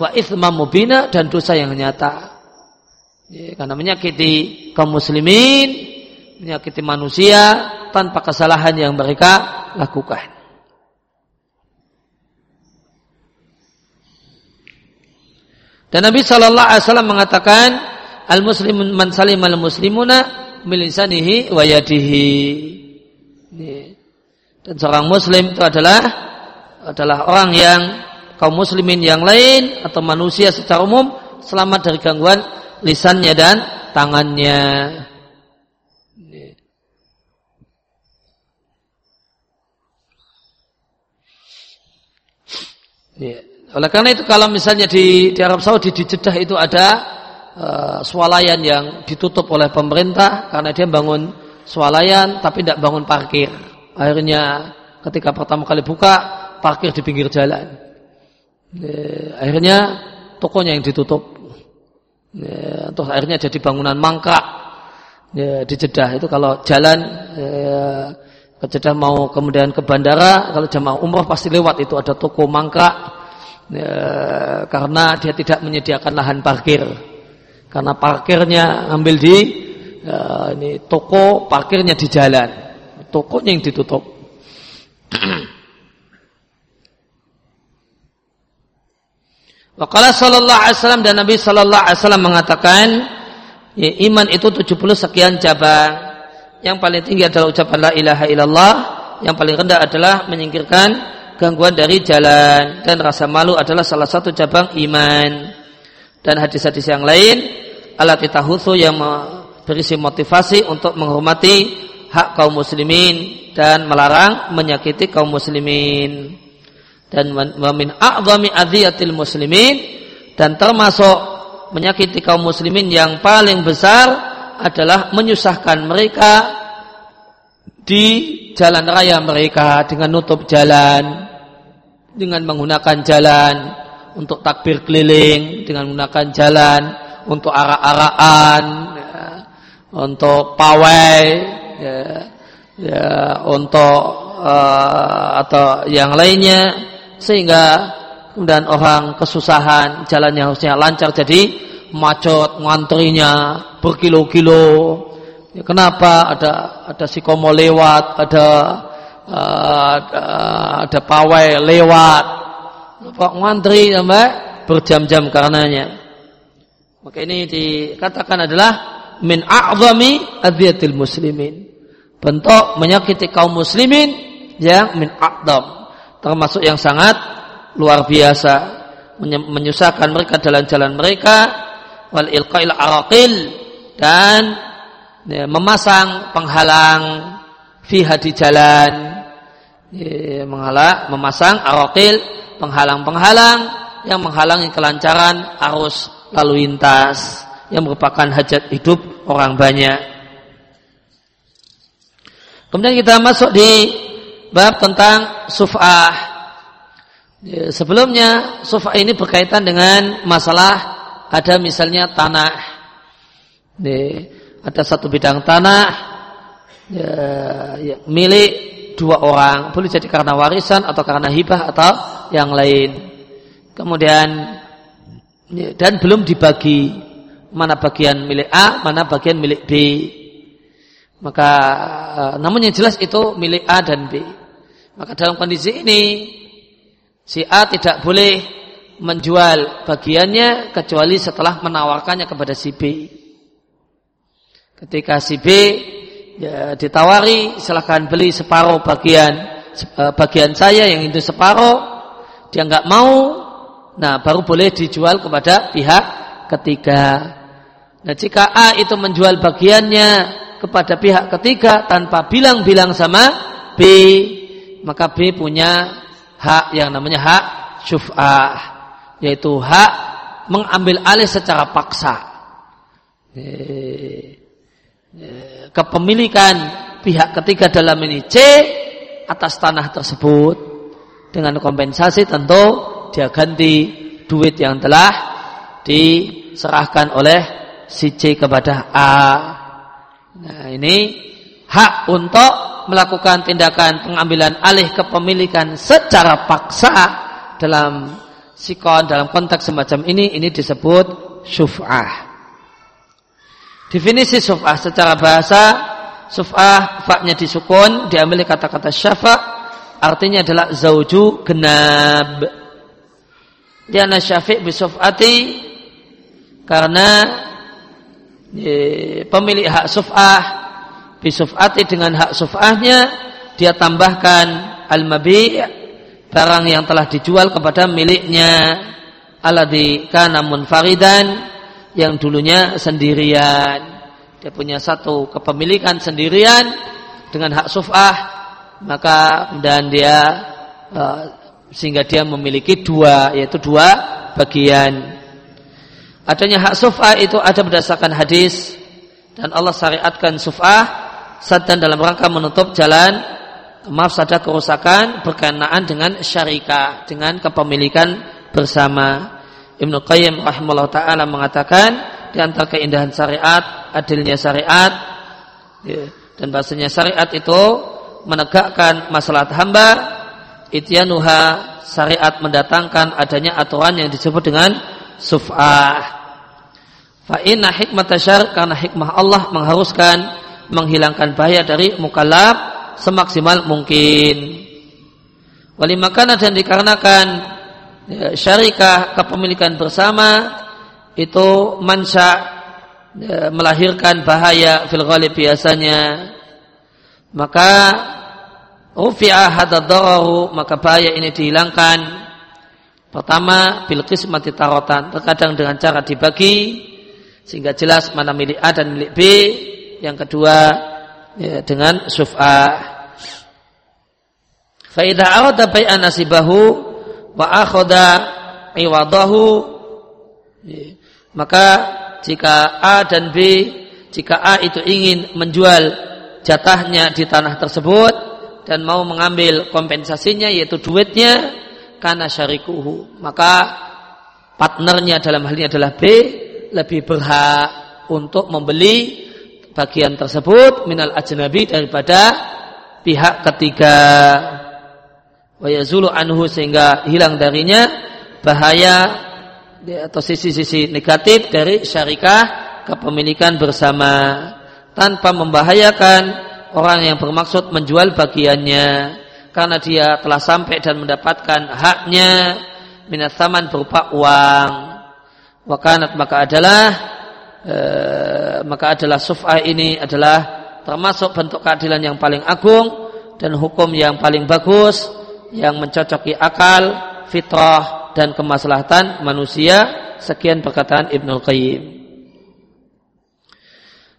wa ithma mubina dan dosa yang nyata. Ya, karena menyakiti kaum muslimin, menyakiti manusia tanpa kesalahan yang mereka lakukan. Dan Nabi Shallallahu Alaihi Wasallam mengatakan, al muslimun man salim al muslimuna milisanihi wayadihi. Dan seorang muslim itu adalah adalah orang yang kaum muslimin yang lain atau manusia secara umum selamat dari gangguan lisannya dan tangannya. Yeah. Oleh karena itu kalau misalnya di, di Arab Saudi di Jeddah itu ada uh, swalayan yang ditutup oleh pemerintah karena dia bangun swalayan tapi tidak bangun parkir. Akhirnya ketika pertama kali buka parkir di pinggir jalan. Uh, akhirnya tokonya yang ditutup. Uh, terus akhirnya jadi bangunan mangkrak. Uh, di Jeddah itu kalau jalan uh, ke Jeddah mau kemudian ke bandara kalau jamaah umroh pasti lewat itu ada toko mangkrak. Ya, karena dia tidak menyediakan lahan parkir. Karena parkirnya ambil di ya, ini toko parkirnya di jalan. Tokonya yang ditutup Wakala sallallahu alaihi wasallam dan Nabi sallallahu alaihi wasallam mengatakan ya, iman itu 70 sekian cabang. Yang paling tinggi adalah ucapan la ilaha illallah, yang paling rendah adalah menyingkirkan gangguan dari jalan dan rasa malu adalah salah satu cabang iman dan hadis-hadis yang lain alat titahutsu yang berisi motivasi untuk menghormati hak kaum muslimin dan melarang menyakiti kaum muslimin dan min a'zami adhiyatil muslimin. Dan termasuk menyakiti kaum muslimin yang paling besar adalah menyusahkan mereka di jalan raya mereka dengan nutup jalan dengan menggunakan jalan untuk takbir keliling, dengan menggunakan jalan untuk arak-arakan, ya, untuk pawai, ya, ya, untuk uh, atau yang lainnya, sehingga kemudian orang kesusahan jalannya harusnya lancar jadi macet ngantrinya berkilo-kilo. Ya, kenapa? Ada ada sikomo lewat, ada uh, ada pawai lewat. Pak ngantri sampai berjam-jam karenanya. Maka ini dikatakan adalah min a'zami adhiyatil muslimin. Bentuk menyakiti kaum muslimin yang min a'zam termasuk yang sangat luar biasa. Menyusahkan mereka jalan-jalan mereka. Wal ilqa'il araqil. Dan ya, memasang penghalang fiha di jalan. Menghalang, memasang arakil, penghalang-penghalang yang menghalangi kelancaran arus lalu lintas yang merupakan hajat hidup orang banyak. Kemudian kita masuk di bab tentang suf'ah. Sebelumnya suf'ah ini berkaitan dengan masalah ada misalnya tanah. Ada satu bidang tanah ya, ya, milik dua orang boleh jadi karena warisan atau karena hibah atau yang lain kemudian ya, dan belum dibagi mana bagian milik A mana bagian milik B maka eh, namun yang jelas itu milik A dan B maka dalam kondisi ini si A tidak boleh menjual bagiannya kecuali setelah menawarkannya kepada si B. Ketika si B ya, ditawari silahkan beli separuh bagian eh, bagian saya yang itu separuh. Dia nggak mau nah baru boleh dijual kepada pihak ketiga. Nah jika A itu menjual bagiannya kepada pihak ketiga tanpa bilang-bilang sama B maka B punya hak yang namanya hak syuf'ah yaitu hak mengambil alih secara paksa kepemilikan pihak ketiga dalam ini C atas tanah tersebut dengan kompensasi tentu dia ganti duit yang telah diserahkan oleh si C kepada A. Nah ini hak untuk melakukan tindakan pengambilan alih kepemilikan secara paksa dalam sikon dalam konteks semacam ini ini disebut syuf'ah. Definisi syuf'ah secara bahasa syuf'ah faknya disukun diambil kata-kata syafa artinya adalah zauju genab. Dia syafi' bisuf'ati karena e, pemilik hak suf'ah bisuf'ati dengan hak suf'ahnya dia tambahkan al-mabi' barang yang telah dijual kepada miliknya. Alladhi kana munfaridan yang dulunya sendirian. Dia punya satu kepemilikan sendirian dengan hak suf'ah maka dan dia uh, sehingga dia memiliki dua yaitu dua bagian. Adanya hak suf'ah itu ada berdasarkan hadis dan Allah syariatkan suf'ah dan dalam rangka menutup jalan maaf saja kerusakan berkenaan dengan syarikah dengan kepemilikan bersama. Ibnu Qayyim rahimahullah taala mengatakan di antara keindahan syariat adilnya syariat ya, dan bahasanya syariat itu menegakkan masalah hamba ityanuha syariat mendatangkan adanya aturan yang disebut dengan suf'ah. Fa inna hikmat karena hikmah Allah mengharuskan menghilangkan bahaya dari mukallaf semaksimal mungkin. Walimakana dan dikarenakan ya, syarikah kepemilikan bersama itu mansa ya, melahirkan bahaya fil biasanya. Maka ufi'ah hadadarahu maka bahaya ini dihilangkan. Pertama bil qismati tarotan terkadang dengan cara dibagi sehingga jelas mana milik A dan milik B yang kedua ya, dengan syuf'ah. Fa idza arada bai'a nasibahu wa akhadha iwadahu ya, maka jika A dan B jika A itu ingin menjual jatahnya di tanah tersebut dan mau mengambil kompensasinya yaitu duitnya karena syarikuhu maka partnernya dalam hal ini adalah B lebih berhak untuk membeli bagian tersebut minal ajnabi daripada pihak ketiga. Wa yazulu anhu sehingga hilang darinya bahaya atau sisi-sisi negatif dari syarikah kepemilikan bersama. Tanpa membahayakan orang yang bermaksud menjual bagiannya. Karena dia telah sampai dan mendapatkan haknya minat saman berupa uang. Wakanat maka adalah e, maka adalah suf'ah ini adalah termasuk bentuk keadilan yang paling agung dan hukum yang paling bagus yang mencocoki akal, fitrah dan kemaslahatan manusia. Sekian perkataan Ibnu Qayyim.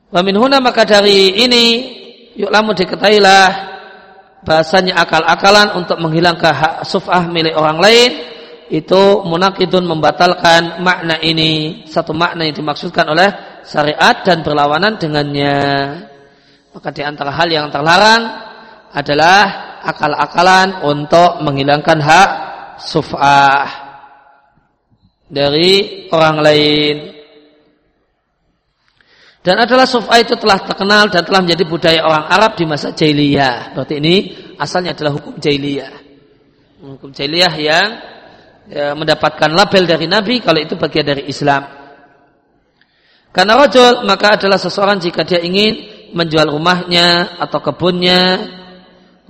Wa min huna maka dari ini yuk lamu diketahilah bahasanya akal-akalan untuk menghilangkan hak suf'ah milik orang lain itu munakidun membatalkan makna ini satu makna yang dimaksudkan oleh syariat dan berlawanan dengannya maka di antara hal yang terlarang adalah akal-akalan untuk menghilangkan hak suf'ah dari orang lain dan adalah suf'ah itu telah terkenal dan telah menjadi budaya orang Arab di masa jahiliyah. Berarti ini asalnya adalah hukum jahiliyah. Hukum jahiliyah yang ya, mendapatkan label dari Nabi kalau itu bagian dari Islam. Karena rojul maka adalah seseorang jika dia ingin menjual rumahnya atau kebunnya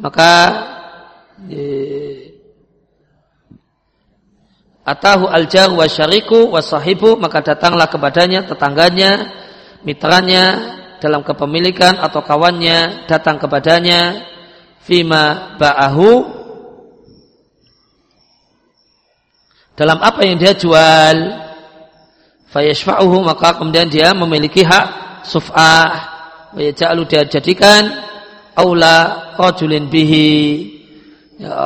maka ya, atahu aljar wa syariku wa sahibu maka datanglah kepadanya tetangganya mitranya dalam kepemilikan atau kawannya datang kepadanya fima ba'ahu dalam apa yang dia jual? Fayashfa'uhu maka kemudian dia memiliki hak suf'ah. Wa dia jadikan aula rajulin bihi. Ya,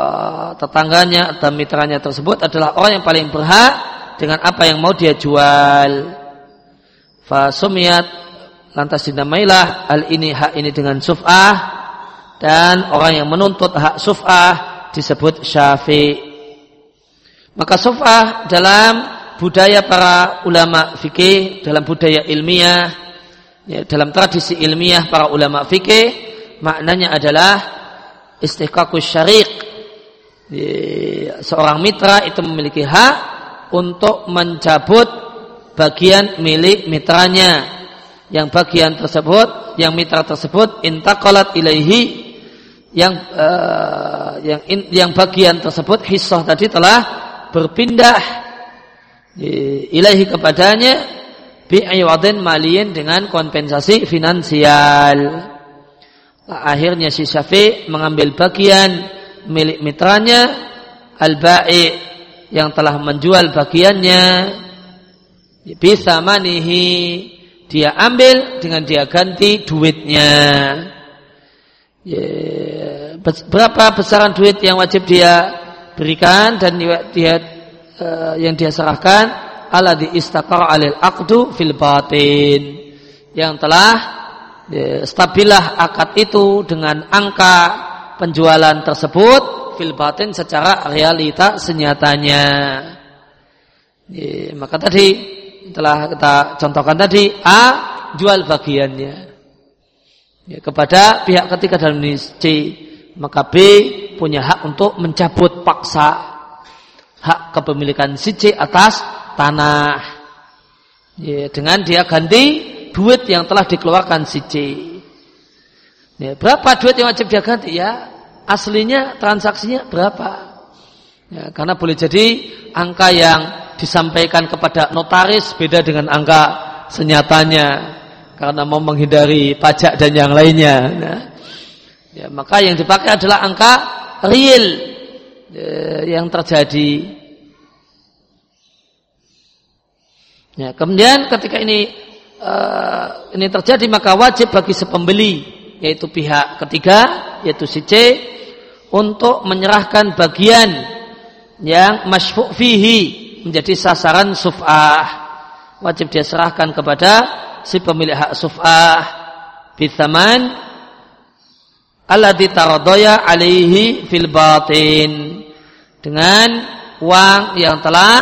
tetangganya atau mitranya tersebut adalah orang yang paling berhak dengan apa yang mau dia jual. Fasumiyat lantas dinamailah hal ini hak ini dengan suf'ah. Dan orang yang menuntut hak suf'ah disebut syafi' Maka sofah dalam budaya para ulama fikih, dalam budaya ilmiah, ya, dalam tradisi ilmiah para ulama fikih, maknanya adalah istiqaqus syarik. Seorang mitra itu memiliki hak untuk mencabut bagian milik mitranya. Yang bagian tersebut, yang mitra tersebut intaqalat ilaihi yang uh, yang in, yang bagian tersebut hissah tadi telah berpindah ilahi kepadanya bi'aywadin maliyin dengan kompensasi finansial. Akhirnya si Syafi' mengambil bagian milik mitranya al-ba'i yang telah menjual bagiannya bisa manihi dia ambil dengan dia ganti duitnya. Ya, berapa besaran duit yang wajib dia berikan dan dia uh, yang dia serahkan ala di istaqar alil aqdu fil batin. Yang telah ya, stabilah akad itu dengan angka penjualan tersebut fil batin secara realita senyatanya. Ya, maka tadi telah kita contohkan tadi A jual bagiannya. Ya, kepada pihak ketiga dalam C maka B punya hak untuk mencabut paksa hak kepemilikan si C atas tanah. Ya, dengan dia ganti duit yang telah dikeluarkan si C. Ya, berapa duit yang wajib dia ganti? Ya aslinya transaksinya berapa? Ya, karena boleh jadi angka yang disampaikan kepada notaris beda dengan angka senyatanya karena mau menghindari pajak dan yang lainnya. Nah, ya, maka yang dipakai adalah angka real ya, yang terjadi. Ya, kemudian ketika ini uh, ini terjadi maka wajib bagi sepembeli yaitu pihak ketiga yaitu si C untuk menyerahkan bagian yang masyfu' fihi menjadi sasaran suf'ah wajib dia serahkan kepada si pemilik hak suf'ah bithaman alladhi taradaya alaihi fil batin. Dengan uang yang telah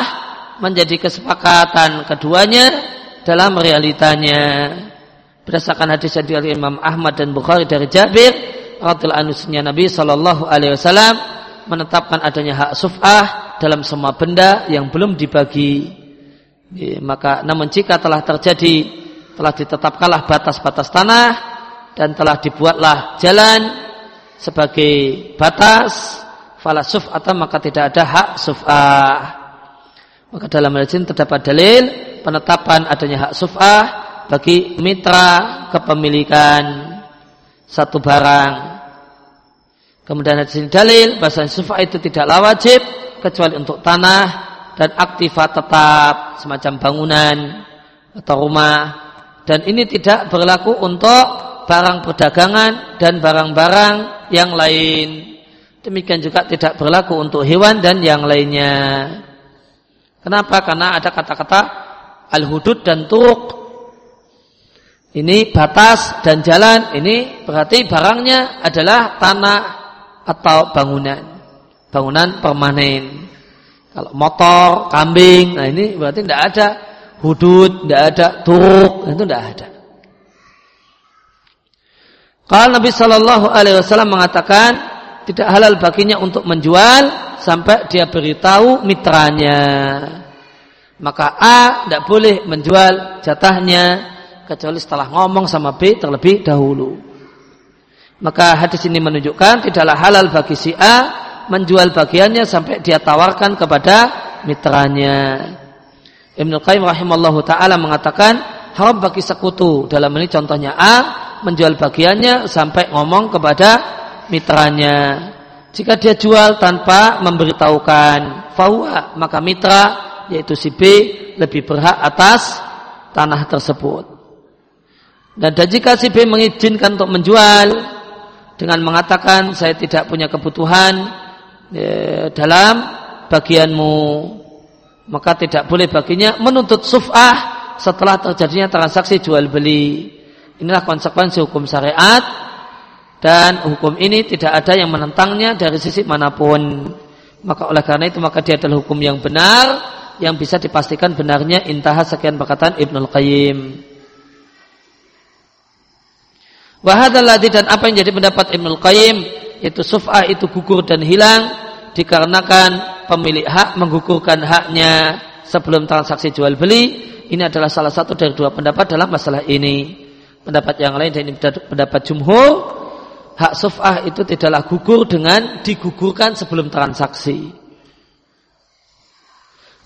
menjadi kesepakatan keduanya dalam realitanya. Berdasarkan hadis dari Imam Ahmad dan Bukhari dari Jabir radhiyallahu anhu Nabi sallallahu alaihi wasallam menetapkan adanya hak suf'ah dalam semua benda yang belum dibagi. Maka namun jika telah terjadi telah ditetapkanlah batas-batas tanah dan telah dibuatlah jalan sebagai batas. Fala atau maka tidak ada hak suf'ah. Maka dalam hal ini terdapat dalil penetapan adanya hak suf'ah bagi mitra kepemilikan satu barang. Kemudian di sini dalil bahasa suf'ah itu tidaklah wajib kecuali untuk tanah dan aktifat tetap semacam bangunan atau rumah. Dan ini tidak berlaku untuk barang perdagangan dan barang-barang yang lain. Demikian juga tidak berlaku untuk hewan dan yang lainnya. Kenapa? Karena ada kata-kata al-hudud dan turuk. Ini batas dan jalan. Ini berarti barangnya adalah tanah atau bangunan. Bangunan permanen. Kalau motor, kambing, nah ini berarti tidak ada hudud, tidak ada turuk, itu tidak ada. Kalau Nabi Shallallahu Alaihi Wasallam mengatakan tidak halal baginya untuk menjual sampai dia beritahu mitranya. Maka A tidak boleh menjual jatahnya kecuali setelah ngomong sama B terlebih dahulu. Maka hadis ini menunjukkan tidaklah halal bagi si A menjual bagiannya sampai dia tawarkan kepada mitranya. Ibnu Qayyim rahimallahu taala mengatakan haram bagi sekutu. Dalam ini contohnya A menjual bagiannya sampai ngomong kepada mitranya. Jika dia jual tanpa memberitahukan fawa, maka mitra yaitu si B lebih berhak atas tanah tersebut. Dan, dan jika si B mengizinkan untuk menjual dengan mengatakan saya tidak punya kebutuhan ya, dalam bagianmu maka tidak boleh baginya menuntut suf'ah setelah terjadinya transaksi jual beli. Inilah konsekuensi hukum syariat dan hukum ini tidak ada yang menentangnya dari sisi mana pun. Maka oleh karena itu maka dia adalah hukum yang benar yang bisa dipastikan benarnya intaha sekian perkataan Ibnul Qayyim. Wahadalladhi dan apa yang jadi pendapat Ibnu Qayyim itu suf'ah itu gugur dan hilang dikarenakan pemilik hak menggugurkan haknya sebelum transaksi jual beli. Ini adalah salah satu dari dua pendapat dalam masalah ini. Pendapat yang lain dan ini pendapat jumhur hak suf'ah itu tidaklah gugur dengan digugurkan sebelum transaksi.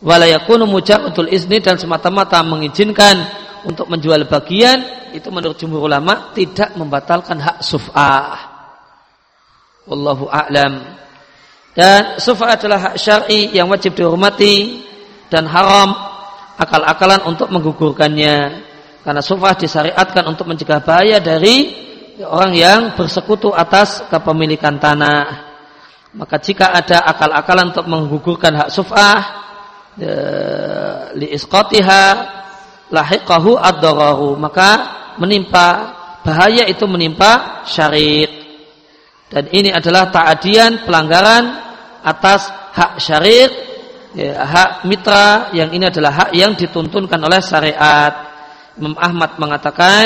Walayakunu mujabatul izni dan semata-mata mengizinkan untuk menjual bagian itu menurut jumhur ulama tidak membatalkan hak suf'ah. Wallahu a'lam. Dan sufa adalah hak syar'i yang wajib dihormati dan haram akal-akalan untuk menggugurkannya. Karena sufa disyariatkan untuk mencegah bahaya dari orang yang bersekutu atas kepemilikan tanah. Maka jika ada akal-akalan untuk menggugurkan hak sufah e, li isqatiha lahiqahu ad maka menimpa bahaya itu menimpa syarik dan ini adalah ta'adian pelanggaran atas hak syariat ya, hak mitra yang ini adalah hak yang dituntunkan oleh syariat Imam Ahmad mengatakan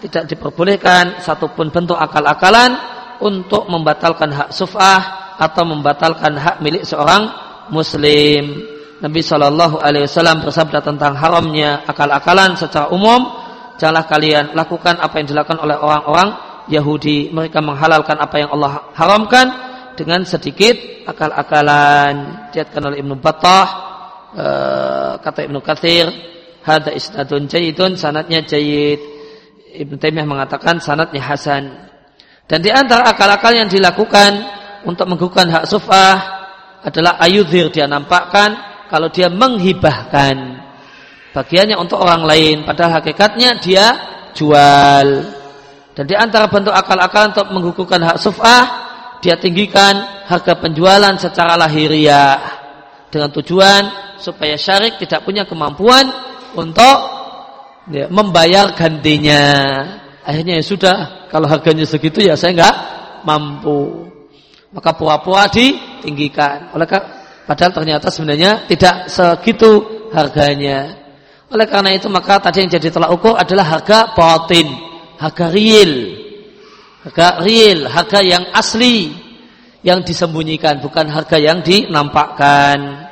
tidak diperbolehkan satupun bentuk akal-akalan untuk membatalkan hak suf'ah atau membatalkan hak milik seorang muslim. Nabi Shallallahu Alaihi Wasallam bersabda tentang haramnya akal-akalan secara umum janganlah kalian lakukan apa yang dilakukan oleh orang-orang Yahudi. Mereka menghalalkan apa yang Allah haramkan dengan sedikit akal-akalan. Diatkan oleh Ibnu Battah uh, kata Ibnu Katsir hada isnadun jayyidun sanatnya jayyid. Ibnu Taimiyah mengatakan sanatnya hasan. Dan di antara akal-akal yang dilakukan untuk menggugurkan hak sufah adalah ayudhir dia nampakkan kalau dia menghibahkan. Bagiannya untuk orang lain padahal hakikatnya dia jual. Dan di antara bentuk akal-akalan untuk menggugurkan hak suf'ah, dia tinggikan harga penjualan secara lahiriah dengan tujuan supaya syarik tidak punya kemampuan untuk ya, membayar gantinya. Akhirnya ya sudah, kalau harganya segitu ya saya nggak mampu. Maka pura-pura ditinggikan. Oleh padahal ternyata sebenarnya tidak segitu harganya. Oleh karena itu maka tadi yang jadi tolak ukur adalah harga batin harga real harga real harga yang asli yang disembunyikan bukan harga yang dinampakkan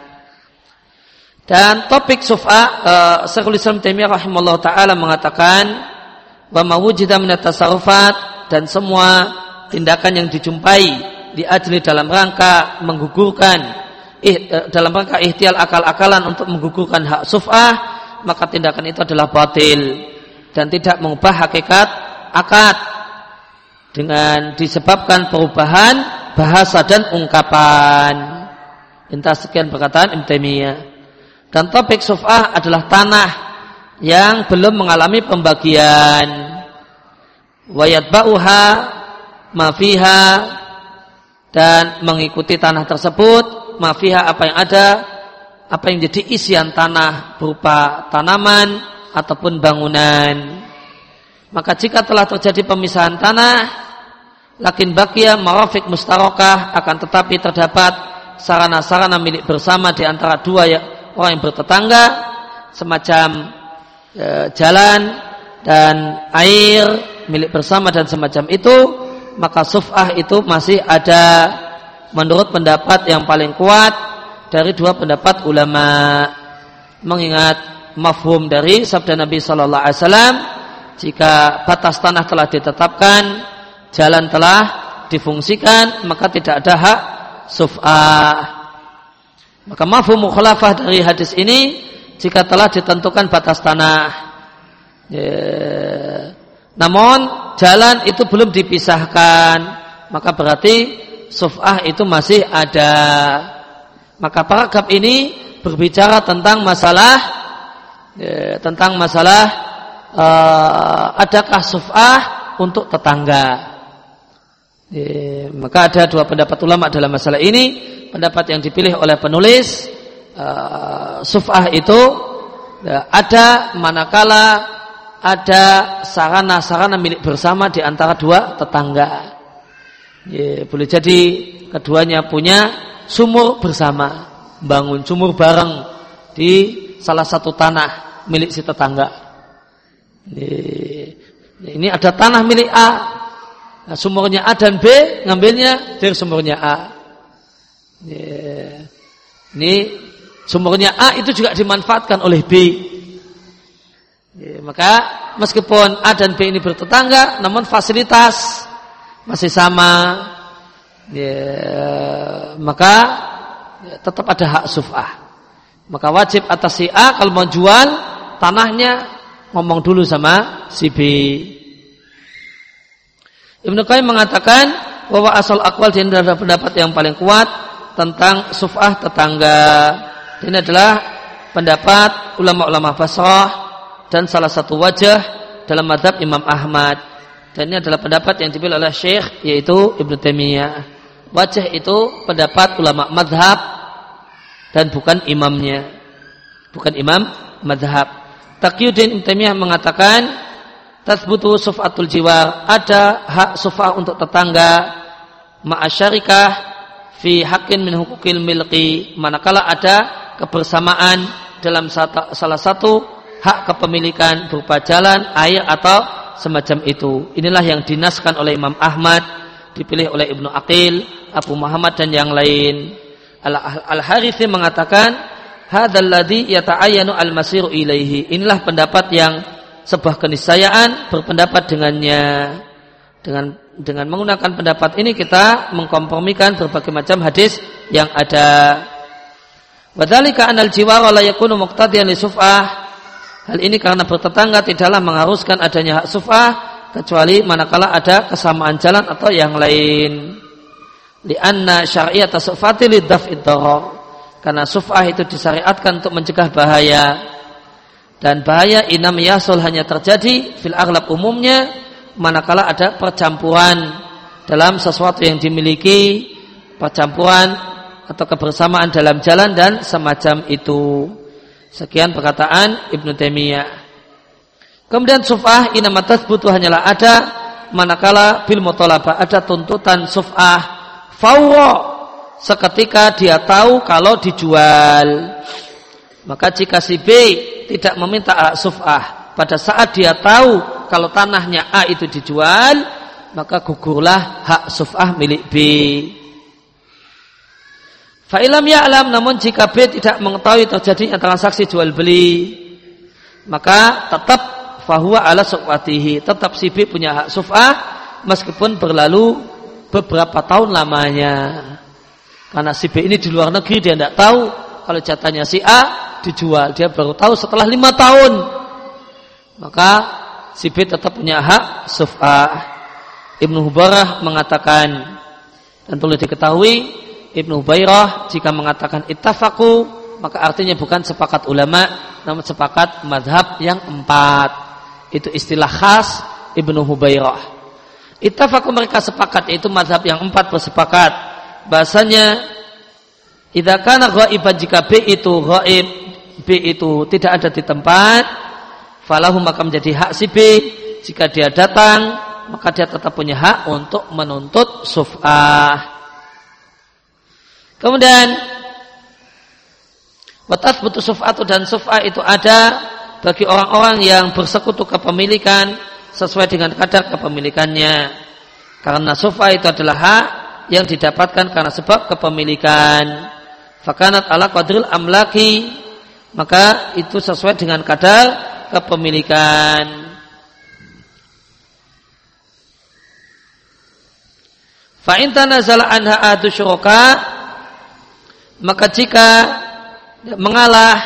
dan topik sufa uh, Syekhul Islam Taimiyah rahimahullah taala mengatakan wa wujida min dan semua tindakan yang dijumpai diajli dalam rangka menggugurkan eh, dalam rangka ikhtial akal-akalan untuk menggugurkan hak suf'ah maka tindakan itu adalah batil dan tidak mengubah hakikat akad dengan disebabkan perubahan bahasa dan ungkapan. Entah sekian perkataan Ibn Dan topik suf'ah adalah tanah yang belum mengalami pembagian. Wayat ba'uha mafiha dan mengikuti tanah tersebut mafiha apa yang ada apa yang jadi isian tanah berupa tanaman ataupun bangunan. Maka jika telah terjadi pemisahan tanah, lakin bakia marafik mustarokah akan tetapi terdapat sarana-sarana milik bersama di antara dua ya, orang yang bertetangga, semacam e, jalan dan air milik bersama dan semacam itu, maka suf'ah itu masih ada menurut pendapat yang paling kuat dari dua pendapat ulama. Mengingat mafhum dari sabda Nabi Sallallahu Alaihi Wasallam jika batas tanah telah ditetapkan jalan telah difungsikan maka tidak ada hak suf'ah maka mafhum mukhalafah dari hadis ini jika telah ditentukan batas tanah ya. namun jalan itu belum dipisahkan maka berarti suf'ah itu masih ada maka paragraf ini berbicara tentang masalah ya, tentang masalah uh, adakah suf'ah untuk tetangga. Ya, maka ada dua pendapat ulama dalam masalah ini. Pendapat yang dipilih oleh penulis uh, suf'ah itu ya, ada manakala ada sarana-sarana milik bersama di antara dua tetangga. Ya, boleh jadi keduanya punya sumur bersama, bangun sumur bareng di salah satu tanah milik si tetangga. Ini ada tanah milik A, Nah, sumbernya A dan B ngambilnya dari sumbernya A. Ini sumbernya A itu juga dimanfaatkan oleh B. Maka meskipun A dan B ini bertetangga, namun fasilitas masih sama. Maka ya, tetap ada hak suf'ah. Maka wajib atas si A kalau mau jual tanahnya ngomong dulu sama si B. Ibnu Qayyim mengatakan bahwa asal akwal adalah pendapat yang paling kuat tentang suf'ah tetangga. Ini adalah pendapat ulama-ulama Basrah dan salah satu wajah dalam madhab Imam Ahmad. Dan ini adalah pendapat yang dipilih oleh Syekh yaitu Ibnu Taimiyah. Wajah itu pendapat ulama madhab dan bukan imamnya. Bukan imam madhab. Taqiyuddin Ibnu Taimiyah mengatakan tasbutu sufatul jiwar ada hak sufa untuk tetangga ma'asyarikah fi hakin min hukukil milki manakala ada kebersamaan dalam salah satu hak kepemilikan berupa jalan, air atau semacam itu. Inilah yang dinaskan oleh Imam Ahmad, dipilih oleh Ibnu Aqil, Abu Muhammad dan yang lain. Al-Harithi mengatakan, "Hadzal ladzi yata'ayyanu al-masiru ilaihi." Inilah pendapat yang sebuah keniscayaan berpendapat dengannya dengan dengan menggunakan pendapat ini kita mengkompromikan berbagai macam hadis yang ada. Wadhalika anal jiwa la yakunu muqtadiyan li suf'ah. Hal ini karena bertetangga tidaklah mengharuskan adanya hak suf'ah kecuali manakala ada kesamaan jalan atau yang lain. Lianna syariat sufati lidaf'id Karena suf'ah itu disyariatkan untuk mencegah bahaya. Dan bahaya inam yasul hanya terjadi fil aghlab umumnya manakala ada percampuran dalam sesuatu yang dimiliki percampuran atau kebersamaan dalam jalan dan semacam itu. Sekian perkataan Ibnu Taimiyah. Kemudian suf'ah inamatas butuh hanyalah ada manakala bil mutolaba ada tuntutan suf'ah fawra seketika dia tahu kalau dijual. Maka jika si B tidak meminta suf'ah pada saat dia tahu kalau tanahnya A itu dijual maka gugurlah hak suf'ah milik B Fa'ilam ya'lam namun jika B tidak mengetahui terjadinya transaksi jual beli maka tetap fahuwa ala suf'atihi tetap si B punya hak suf'ah meskipun berlalu beberapa tahun lamanya karena si B ini di luar negeri dia tidak tahu kalau jatahnya si A dijual. Dia baru tahu setelah lima tahun. Maka si tetap punya hak. Suf'ah. Ibnu Hubarah mengatakan dan perlu diketahui Ibnu Hubairah jika mengatakan ittafaku maka artinya bukan sepakat ulama namun sepakat madhab yang empat. Itu istilah khas Ibnu Hubairah. Ittafaku mereka sepakat yaitu madhab yang empat bersepakat. Bahasanya idza kana ghaiban jika B itu ghaib B itu tidak ada di tempat, falahu maka menjadi hak si B. Jika dia datang, maka dia tetap punya hak untuk menuntut suf'ah. Kemudian Watas butuh suf'atu dan suf'ah itu ada bagi orang-orang yang bersekutu kepemilikan sesuai dengan kadar kepemilikannya. Karena suf'ah itu adalah hak yang didapatkan karena sebab kepemilikan. Fakanat ala qadril amlaki maka itu sesuai dengan kadar kepemilikan. Fa'in tanazala anha adu syuroka maka jika mengalah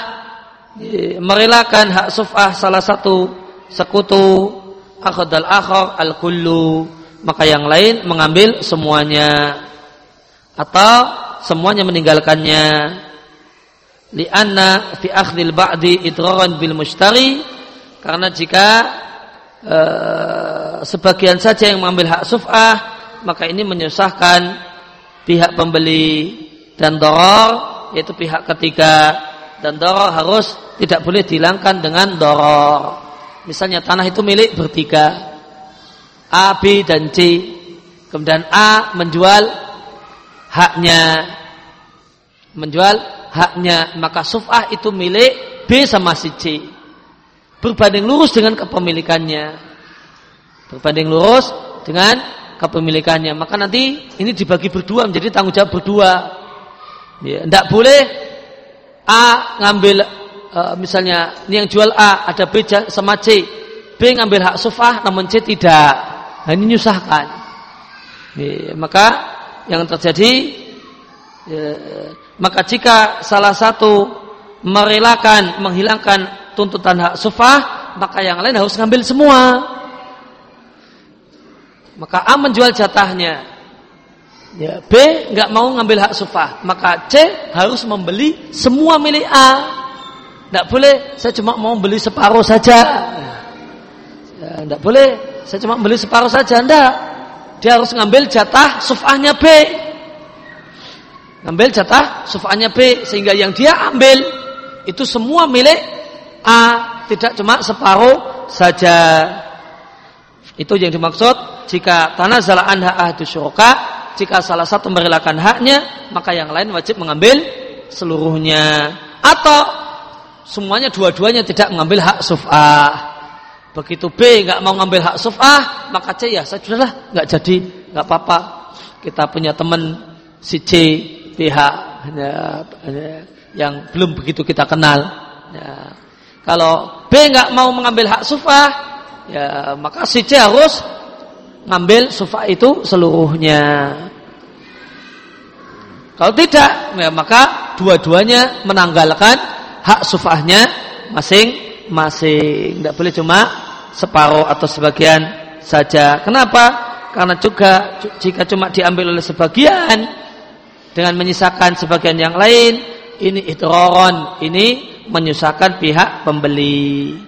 merelakan hak suf'ah salah satu sekutu akhadal akhar al kullu maka yang lain mengambil semuanya atau semuanya meninggalkannya lianna fi akhdil ba'di idraran bil mushtari karena jika e, sebagian saja yang mengambil hak suf'ah maka ini menyusahkan pihak pembeli dan doror yaitu pihak ketiga. Dan doror harus tidak boleh dihilangkan dengan doror. Misalnya tanah itu milik bertiga. A, B, dan C. Kemudian A menjual haknya. Menjual haknya maka suf'ah itu milik B sama si C berbanding lurus dengan kepemilikannya berbanding lurus dengan kepemilikannya. Maka nanti ini dibagi berdua menjadi tanggung jawab berdua. Ya, tidak boleh A ngambil uh, misalnya ini yang jual A ada B sama C, B ngambil hak sufah namun C tidak. Nah, ini nyusahkan. Ya, maka yang terjadi ya, maka jika salah satu merelakan menghilangkan tuntutan hak sufah maka yang lain harus ngambil semua. Maka A menjual jatahnya. Ya, B nggak mau ngambil hak sufah. Maka C harus membeli semua milik A. Tidak boleh saya cuma mau beli separuh saja. Tidak ya, boleh saya cuma beli separuh saja tidak dia harus ngambil jatah sufahnya B. Ngambil jatah sufahnya B sehingga yang dia ambil itu semua milik A tidak cuma separuh saja itu yang dimaksud jika tanah zala anha ahdu syuraka, jika salah satu merelakan haknya, maka yang lain wajib mengambil seluruhnya. Atau semuanya dua-duanya tidak mengambil hak suf'ah. Begitu B nggak mau ngambil hak suf'ah, maka C ya saya sudahlah nggak jadi, nggak apa-apa. Kita punya teman si C pihak ya, yang belum begitu kita kenal. Ya. Kalau B nggak mau mengambil hak suf'ah, ya maka si C harus ngambil sufa itu seluruhnya. Kalau tidak, ya maka dua-duanya menanggalkan hak sufahnya masing-masing. Tidak boleh cuma separuh atau sebagian saja. Kenapa? Karena juga jika cuma diambil oleh sebagian dengan menyisakan sebagian yang lain, ini idroron, ini menyusahkan pihak pembeli.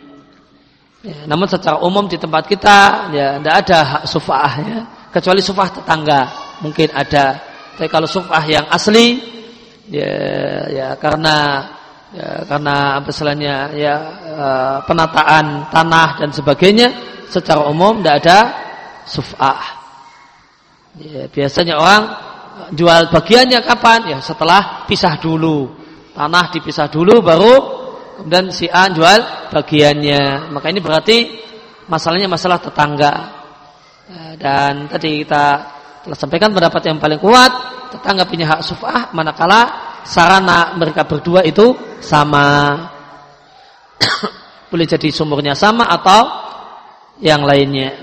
Ya, namun secara umum di tempat kita ya tidak ada hak sufah ya, kecuali sufah tetangga mungkin ada. Tapi kalau sufah yang asli ya, ya karena ya, karena misalnya ya uh, penataan tanah dan sebagainya secara umum tidak ada sufah. Ya, biasanya orang jual bagiannya kapan? Ya setelah pisah dulu. Tanah dipisah dulu baru kemudian si A jual bagiannya. Maka ini berarti masalahnya masalah tetangga. Ya, dan tadi kita telah sampaikan pendapat yang paling kuat, tetangga punya hak sufah manakala sarana mereka berdua itu sama. Boleh jadi sumurnya sama atau yang lainnya.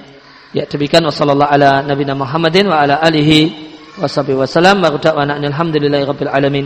Ya demikian wasallallahu ala nabiyina Muhammadin wa ala alihi wasallam wa rabbil alamin.